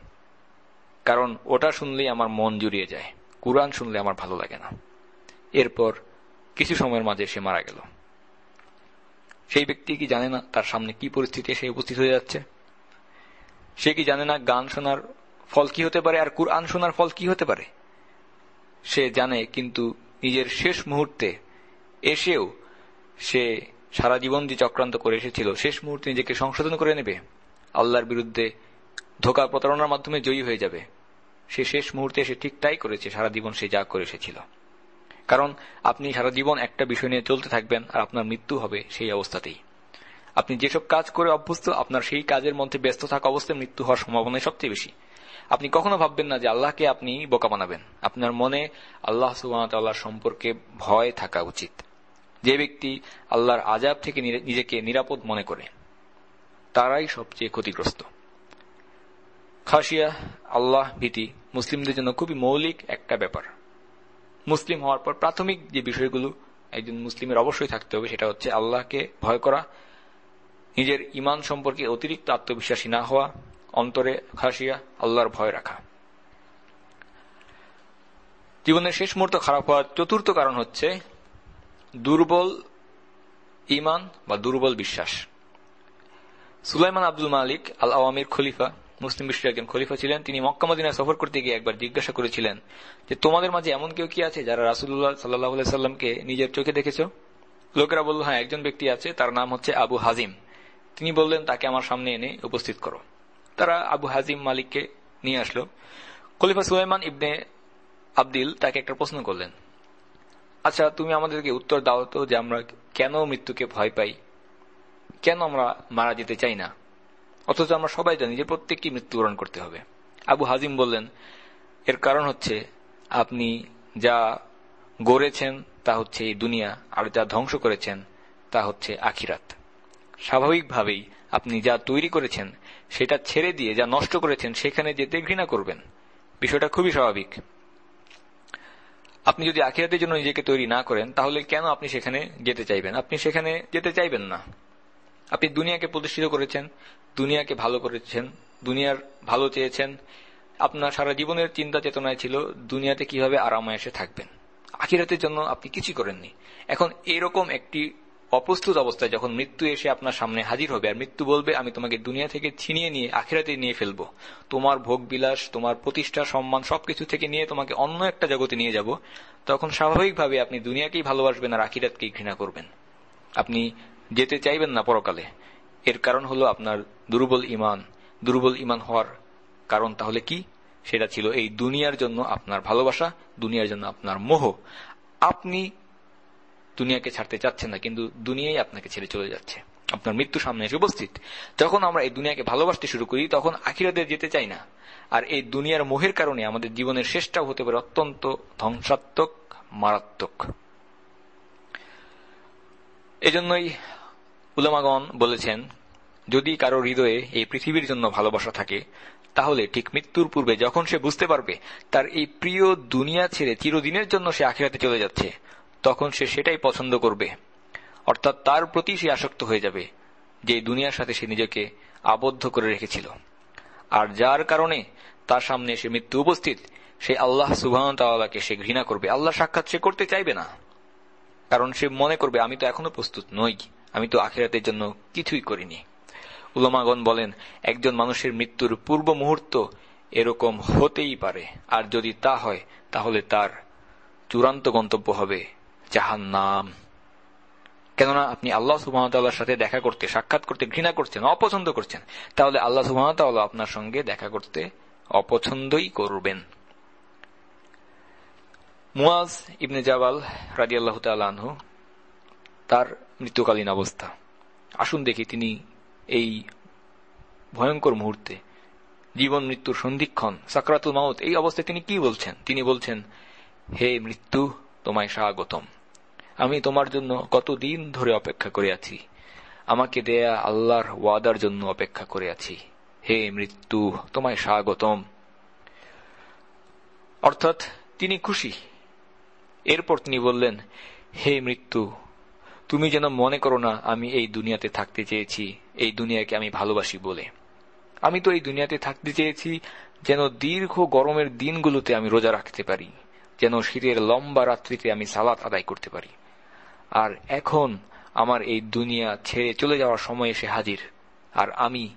কারণ ওটা শুনলেই আমার মন জুড়িয়ে যায়। কোরআন শুনলে আমার ভালো লাগে না। এরপর কিছু সময়ের মাঝে সে মারা গেল। সেই ব্যক্তি কি জানে না তার সামনে কি পরিস্থিতি এসে উপস্থিত হয়ে যাচ্ছে? সে কি জানে না গান শোনার ফল কি হতে পারে আর কুরআন শোনার ফল কি হতে পারে? সে জানে কিন্তু নিজের শেষ মুহূর্তে এসেও সে সারা জীবন যে চক্রান্ত করে এসেছিল, শেষ মুহূর্তে নিজেকে সংশোধন করে নেবে। আল্লাহর বিরুদ্ধে ধোকা প্রতারণার মাধ্যমে জয়ী হয়ে যাবে। সে শেষ মুহূর্তে এসে ঠিক তাই করেছে, সারা জীবন সে যা করে এসেছিল। কারণ আপনি সারা জীবন একটা বিষয় নিয়ে চলতে থাকবেন আর আপনার মৃত্যু হবে সেই অবস্থাতেই। আপনি যেসব কাজ করে অভ্যস্ত, আপনার সেই কাজের মধ্যে ব্যস্ত থাকা অবস্থায় মৃত্যু হওয়ার সম্ভাবনা সবচেয়ে বেশি। আপনি কখনো ভাববেন না যে আল্লাহকে আপনি বোকা বানাবেন। আপনার মনে আল্লাহ সুবাহ সম্পর্কে ভয় থাকা উচিত। যে ব্যক্তি আল্লাহর আজাব থেকে নিজেকে নিরাপদ মনে করে, তারাই সবচেয়ে ক্ষতিগ্রস্ত। খাসিয়া, আল্লাহ ভীতি মুসলিমদের জন্য খুবই মৌলিক একটা ব্যাপার। মুসলিম হওয়ার পর প্রাথমিক যে বিষয়গুলো একজন মুসলিমের অবশ্যই থাকতে হবে, সেটা হচ্ছে আল্লাহকে ভয় করা, নিজের ইমান সম্পর্কে অতিরিক্ত আত্মবিশ্বাসী না হওয়া অন্তরে খাসিয়া আল্লাহর ভয় রাখা। জীবনের শেষ মুহূর্ত খারাপ হওয়ার চতুর্থ কারণ হচ্ছে দুর্বল ইমান বা দুর্বল বিশ্বাস। সুলাইমান আব্দুল মালিক আল আওয়ামির খলিফা, মুসলিম বিশ্বের একজন খলিফা ছিলেন। তিনি মক্কামদিনায় সফর করতে গিয়ে একবার জিজ্ঞাসা করেছিলেন যে, তোমাদের মাঝে এমন কেউ কি আছে যারা রাসুল্লাহ সাল্লাহ সাল্লামকে নিজের চোখে দেখেছ? লোকেরা বলল হ্যাঁ একজন ব্যক্তি আছে, তার নাম হচ্ছে আবু হাজিম। তিনি বললেন, তাকে আমার সামনে এনে উপস্থিত করো। তারা আবু হাজিম মালিককে নিয়ে আসলো। খলিফা সুলাইমান ইবনে আব্দিল তাকে একটা প্রশ্ন করলেন আচ্ছা তুমি আমাদেরকে উত্তর দাও তো যে আমরা কেন মৃত্যুকে ভয় পাই? কেন আমরা মারা যেতে চাই না? অথচ আমরা সবাই জানি যে প্রত্যেককে মৃত্যুবরণ করতে হবে। আবু হাজিম বললেন, এর কারণ হচ্ছে আপনি যা গড়েছেন তা হচ্ছে এই দুনিয়া, আর যা ধ্বংস করেছেন তা হচ্ছে আখিরাত। স্বাভাবিকভাবেই আপনি যা তৈরি করেছেন, সেটা ছেড়ে দিয়ে যা নষ্ট করেছেন, সেখানে যেতে ঘৃণা করবেন। বিষয়টা খুবই স্বাভাবিক। আপনি যদি আখিরাতের জন্য নিজেকে তৈরি না করেন, তাহলে কেন আপনি সেখানে যেতে চাইবেন? আপনি সেখানে যেতে চাইবেন না। আপনি দুনিয়াকে প্রতিষ্ঠিত করেছেন, দুনিয়াকে ভালো করেছেন, দুনিয়ার ভালো চেয়েছেন। আপনার সারা জীবনের চিন্তা চেতনায় ছিল, দুনিয়াতে কীভাবে আরামায়াসে থাকবেন? আখিরাতের জন্য আপনি কিছুই করেননি। এখন এরকম একটি অপ্রস্তুত অবস্থায় যখন মৃত্যু এসে আপনার সামনে হাজির হবে আর মৃত্যু বলবে, আমি তোমাকে দুনিয়া থেকে ছিনিয়ে নিয়ে আখিরাতে নিয়ে ফেলব। তোমার ভোগ বিলাস, তোমার প্রতিষ্ঠা, সম্মান সবকিছু থেকে নিয়ে তোমাকে অন্য একটা জগতে নিয়ে যাব। তখন স্বাভাবিকভাবে আপনি দুনিয়াকেই ভালোবাসবেন আর আখিরাতকেই ঘৃণা করবেন। আপনি যেতে চাইবেন না পরকালে। এর কারণ হলো আপনার দুর্বল ইমান দুর্বল ইমান হওয়ার কারণ তাহলে কি? সেটা ছিল এই দুনিয়ার জন্য আপনার ভালোবাসা, দুনিয়ার জন্য আপনার মোহ। আপনি দুনিয়াকে ছাড়তে চাচ্ছেন না, কিন্তু দুনিয়াই আপনাকে ছেড়ে চলে যাচ্ছে। আপনার মৃত্যু সামনে এসে উপস্থিত। যখন আমরা এই দুনিয়াকে ভালোবাসতে শুরু করি, তখন আখিরাতে যেতে চাই না। আর এই দুনিয়ার মোহের কারণে আমাদের জীবনের শেষটাও হতে পারে অত্যন্ত ধ্বংসাত্মক, মারাত্মক। এজন্যই উলামাগণ বলেছেন, যদি কারও হৃদয়ে এই পৃথিবীর জন্য ভালোবাসা থাকে, তাহলে ঠিক মৃত্যুর পূর্বে যখন সে বুঝতে পারবে, তার এই প্রিয় দুনিয়া ছেড়ে চিরদিনের জন্য সে আখিরাতে চলে যাচ্ছে। তখন সে সেটাই পছন্দ করবে। অর্থাৎ তার প্রতি সে আসক্ত হয়ে যাবে, যে দুনিয়ার সাথে সে নিজেকে আবদ্ধ করে রেখেছিল। আর যার কারণে তার সামনে সে মৃত্যু উপস্থিত, সে আল্লাহ সুবাহকে সে ঘৃণা করবে। আল্লাহ সাক্ষাৎ সে করতে চাইবে না। কারণ সে মনে করবে, আমি তো এখনও প্রস্তুত নই। আমি তো আখেরাতের জন্য কিছুই করিনি। উলমাগন বলেন, একজন মানুষের মৃত্যুর পূর্ব মুহূর্ত এরকম হতেই পারে। আর যদি তা হয়, তাহলে তার চূড়ান্ত গন্তব্য হবে জাহান নাম কেননা আপনি আল্লাহ সুবাহতাল্লাহর সাথে দেখা করতে, সাক্ষাৎ করতে, ঘৃণা করছেন, অপছন্দ করছেন, তাহলে আল্লাহ সুবাহতাল্লাহ আপনার সঙ্গে দেখা করতে অপছন্দই করবেন। মুয়াজ ইবনে জাবাল রাজি আল্লাহ তালু তার মৃত্যুকালীন অবস্থা। আসুন দেখি তিনি এই ভয়ঙ্কর মুহূর্তে, জীবন মৃত্যুর সন্ধিক্ষণ, সাকরাতুল মাউত, এই অবস্থায় তিনি কি বলছেন? তিনি বলছেন, হে মৃত্যু, তোমায় স্বাগতম। আমি তোমার জন্য কতদিন ধরে অপেক্ষা করে আছি? আমাকে দেয়া আল্লাহর ওয়াদার জন্য অপেক্ষা করে আছি। হে মৃত্যু, তোমায় স্বাগতম। অর্থাৎ তিনি খুশি। এরপর তিনি বললেন, হে মৃত্যু, তুমি যেন মনে করো না আমি এই দুনিয়াতে থাকতে চেয়েছি, এই দুনিয়াকে আমি ভালোবাসি বলে। আমি তো এই দুনিয়াতে থাকতে চেয়েছি যেন দীর্ঘ গরমের দিনগুলোতে আমি রোজা রাখতে পারি, যেন শীতের লম্বা রাত্রিতে আমি সালাত আদায় করতে পারি। আর এখন আমার এই দুনিয়া ছেড়ে চলে যাওয়ার সময় এসে হাজির। আর আমি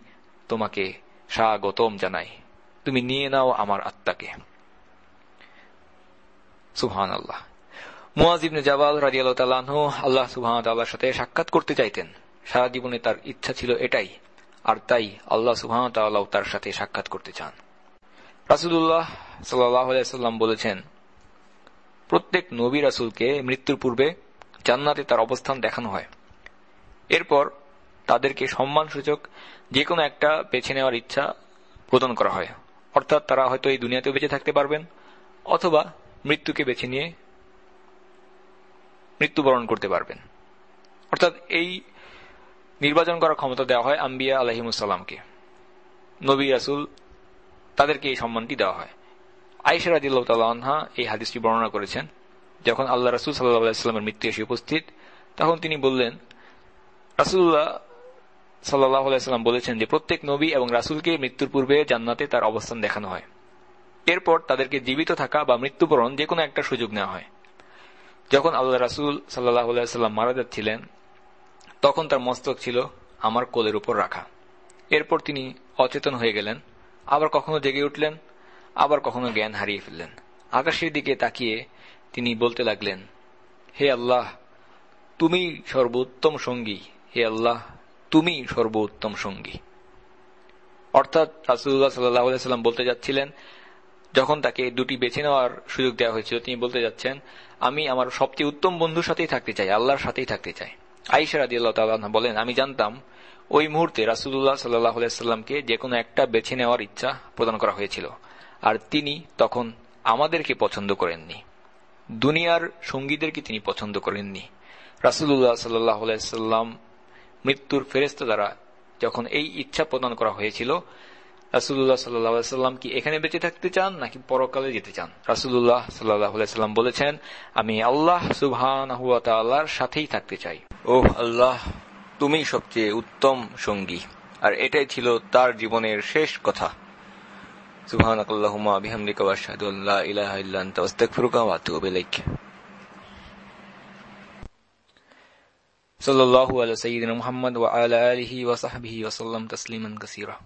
তোমাকে স্বাগতম জানাই। তুমি নিয়ে নাও আমার আত্মাকে। আল্লাহ জাবাল আল্লাহ সুহান সাথে সাক্ষাৎ করতে চাইতেন। সারা জীবনে তার ইচ্ছা ছিল এটাই। আর তাই আল্লাহ সুহান তার সাথে সাক্ষাৎ করতে চান। রাসুদুল্লাহ সাল্লাম বলেছেন, প্রত্যেক নবী রাসুলকে মৃত্যুর পূর্বে জান্নাতে তার অবস্থান দেখানো হয়। এরপর তাদেরকে সম্মানসূচক যে কোনো একটা বেছে নেওয়ার ইচ্ছা প্রদান করা হয়। অর্থাৎ তারা হয়তো এই দুনিয়াতেও বেঁচে থাকতে পারবেন অথবা মৃত্যুকে বেছে নিয়ে মৃত্যুবরণ করতে পারবেন। অর্থাৎ এই নির্বাচন করার ক্ষমতা দেওয়া হয় আম্বিয়া আলহিমুসাল্লামকে নবী রাসুল তাদেরকে এই সম্মানটি দেওয়া হয়। আইসা রাজিল্লাহা এই হাদিসটি বর্ণনা করেছেন। যখন আল্লাহ রাসুল সাল্লাহামের মৃত্যু এসে উপস্থিত, তখন তিনি বললেন রাসুল্লাহ সাল্লাহাম বলেছেন যে, প্রত্যেক নবী এবং রাসুলকে মৃত্যুর পূর্বে জান্নাতে তার অবস্থান দেখানো হয়। এরপর তাদেরকে জীবিত থাকা বা মৃত্যুবরণ যে কোনো একটা সুযোগ নেওয়া হয়। যখন আল্লাহ রাসুল সাল্লাহাম মারা যাচ্ছিলেন, তখন তার মস্তক ছিল আমার কোলের উপর রাখা। এরপর তিনি অচেতন হয়ে গেলেন, আবার কখনো জেগে উঠলেন, আবার কখনো জ্ঞান হারিয়ে ফেললেন। আকাশের দিকে তাকিয়ে তিনি বলতে লাগলেন, হে আল্লাহ, তুমি সর্বোত্তম সঙ্গী। হে আল্লাহ, তুমি সর্বোত্তম সঙ্গী। অর্থাৎ রাসুল্লাহ সাল্লাম বলতে যাচ্ছিলেন, যখন তাকে দুটি বেছে নেওয়ার সুযোগ দেওয়া হয়েছিল, তিনি বলতে যাচ্ছেন, আমি আমার সবচেয়ে উত্তম বন্ধুর সাথেই থাকতে চাই, আল্লাহর সাথেই থাকতে চাই। আইসা রাজি আল্লাহ বলেন, আমি জানতাম ওই মুহূর্তে রাসুল্লাহ সাল্লাহ সাল্লামকে যে কোনো একটা বেছে নেওয়ার ইচ্ছা প্রদান করা হয়েছিল, আর তিনি তখন আমাদেরকে পছন্দ করেননি। দুনিয়ার সঙ্গীদেরকে তিনি পছন্দ করেননি। রাসুল্লাহ সাল্লাহ সাল্লাম মৃত্যুর ফেরেস্তা দ্বারা যখন এই ইচ্ছা প্রদান করা হয়েছিল রাসুল্লাহ সাল্লাম কি এখানে বেঁচে থাকতে চান নাকি পরকালে যেতে চান? রাসুল্লাহ সাল্লাম বলেছেন, আমি আল্লাহ সুবহান সাথেই থাকতে চাই। ওহ আল্লাহ তুমি সবচেয়ে উত্তম সঙ্গী। আর এটাই ছিল তার জীবনের শেষ কথা। সুবহানাক আল্লাহুম্মা বিহামদিকা ওয়া আশহাদু আল্লা ইলাহা ইল্লা আনতা আস্তাগফিরুকা ওয়া আতুবু ইলাইক সাল্লাল্লাহু আলা সাইয়্যিদিনা মুহাম্মদ ওয়া আলা আলিহি ওয়া সাহবিহি ওয়া সাল্লাম তাসলিমান কাসীরা